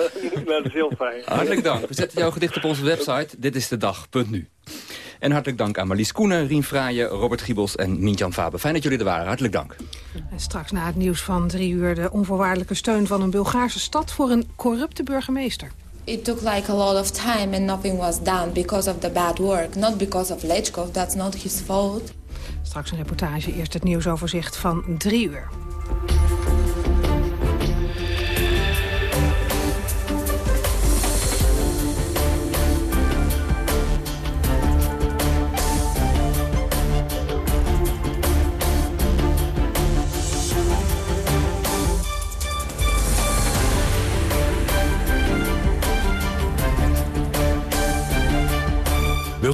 dat is heel fijn. Hartelijk dank. We zetten jouw gedicht op onze website. Dit is de dag.nu. En hartelijk dank aan Marlies Koenen, Rien Fraaien, Robert Giebels en Mintjan Faber. Fijn dat jullie er waren. Hartelijk dank. En straks na het nieuws van drie uur de onvoorwaardelijke steun van een Bulgaarse stad voor een corrupte burgemeester. It took like a lot of time and nothing was done because of the bad work. Not because of Lechkov, that's not his fault. Straks een reportage, eerst het nieuwsoverzicht van drie uur.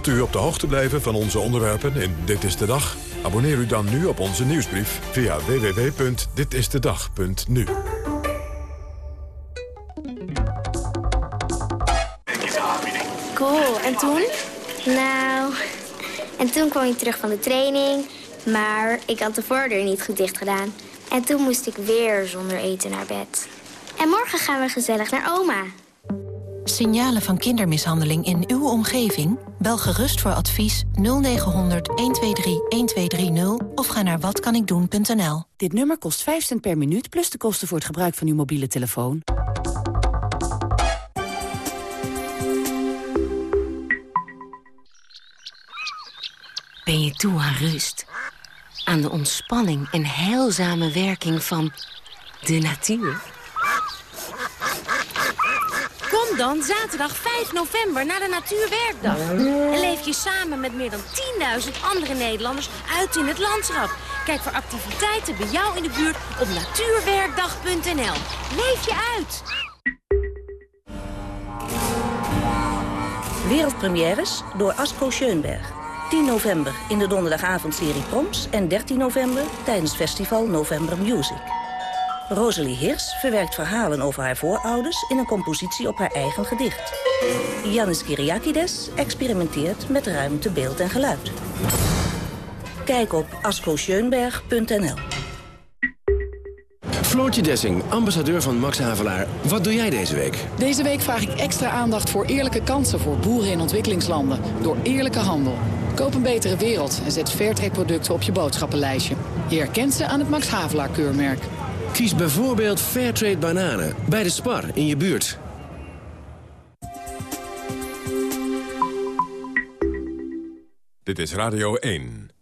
Wilt u op de hoogte blijven van onze onderwerpen in Dit is de Dag? Abonneer u dan nu op onze nieuwsbrief via www.ditistedag.nu. Cool, en toen? Nou, en toen kwam ik terug van de training, maar ik had de voordeur niet goed dicht gedaan. En toen moest ik weer zonder eten naar bed. En morgen gaan we gezellig naar oma. Signalen van kindermishandeling in uw omgeving? Bel gerust voor advies 0900 123 1230 of ga naar watkanikdoen.nl. Dit nummer kost 5 cent per minuut plus de kosten voor het gebruik van uw mobiele telefoon. Ben je toe aan rust? Aan de ontspanning en heilzame werking van de natuur? Dan zaterdag 5 november naar de Natuurwerkdag. En leef je samen met meer dan 10.000 andere Nederlanders uit in het landschap. Kijk voor activiteiten bij jou in de buurt op natuurwerkdag.nl. Leef je uit! Wereldpremières door Asko Schoenberg. 10 november in de donderdagavondserie Proms... en 13 november tijdens festival November Music. Rosalie Hirs verwerkt verhalen over haar voorouders... in een compositie op haar eigen gedicht. Janis Kyriakides experimenteert met ruimte, beeld en geluid. Kijk op askoscheunberg.nl Floortje Dessing, ambassadeur van Max Havelaar. Wat doe jij deze week? Deze week vraag ik extra aandacht voor eerlijke kansen voor boeren in ontwikkelingslanden. Door eerlijke handel. Koop een betere wereld en zet Fairtrade producten op je boodschappenlijstje. Je herkent ze aan het Max Havelaar keurmerk. Kies bijvoorbeeld Fairtrade bananen bij de Spar in je buurt. Dit is Radio 1.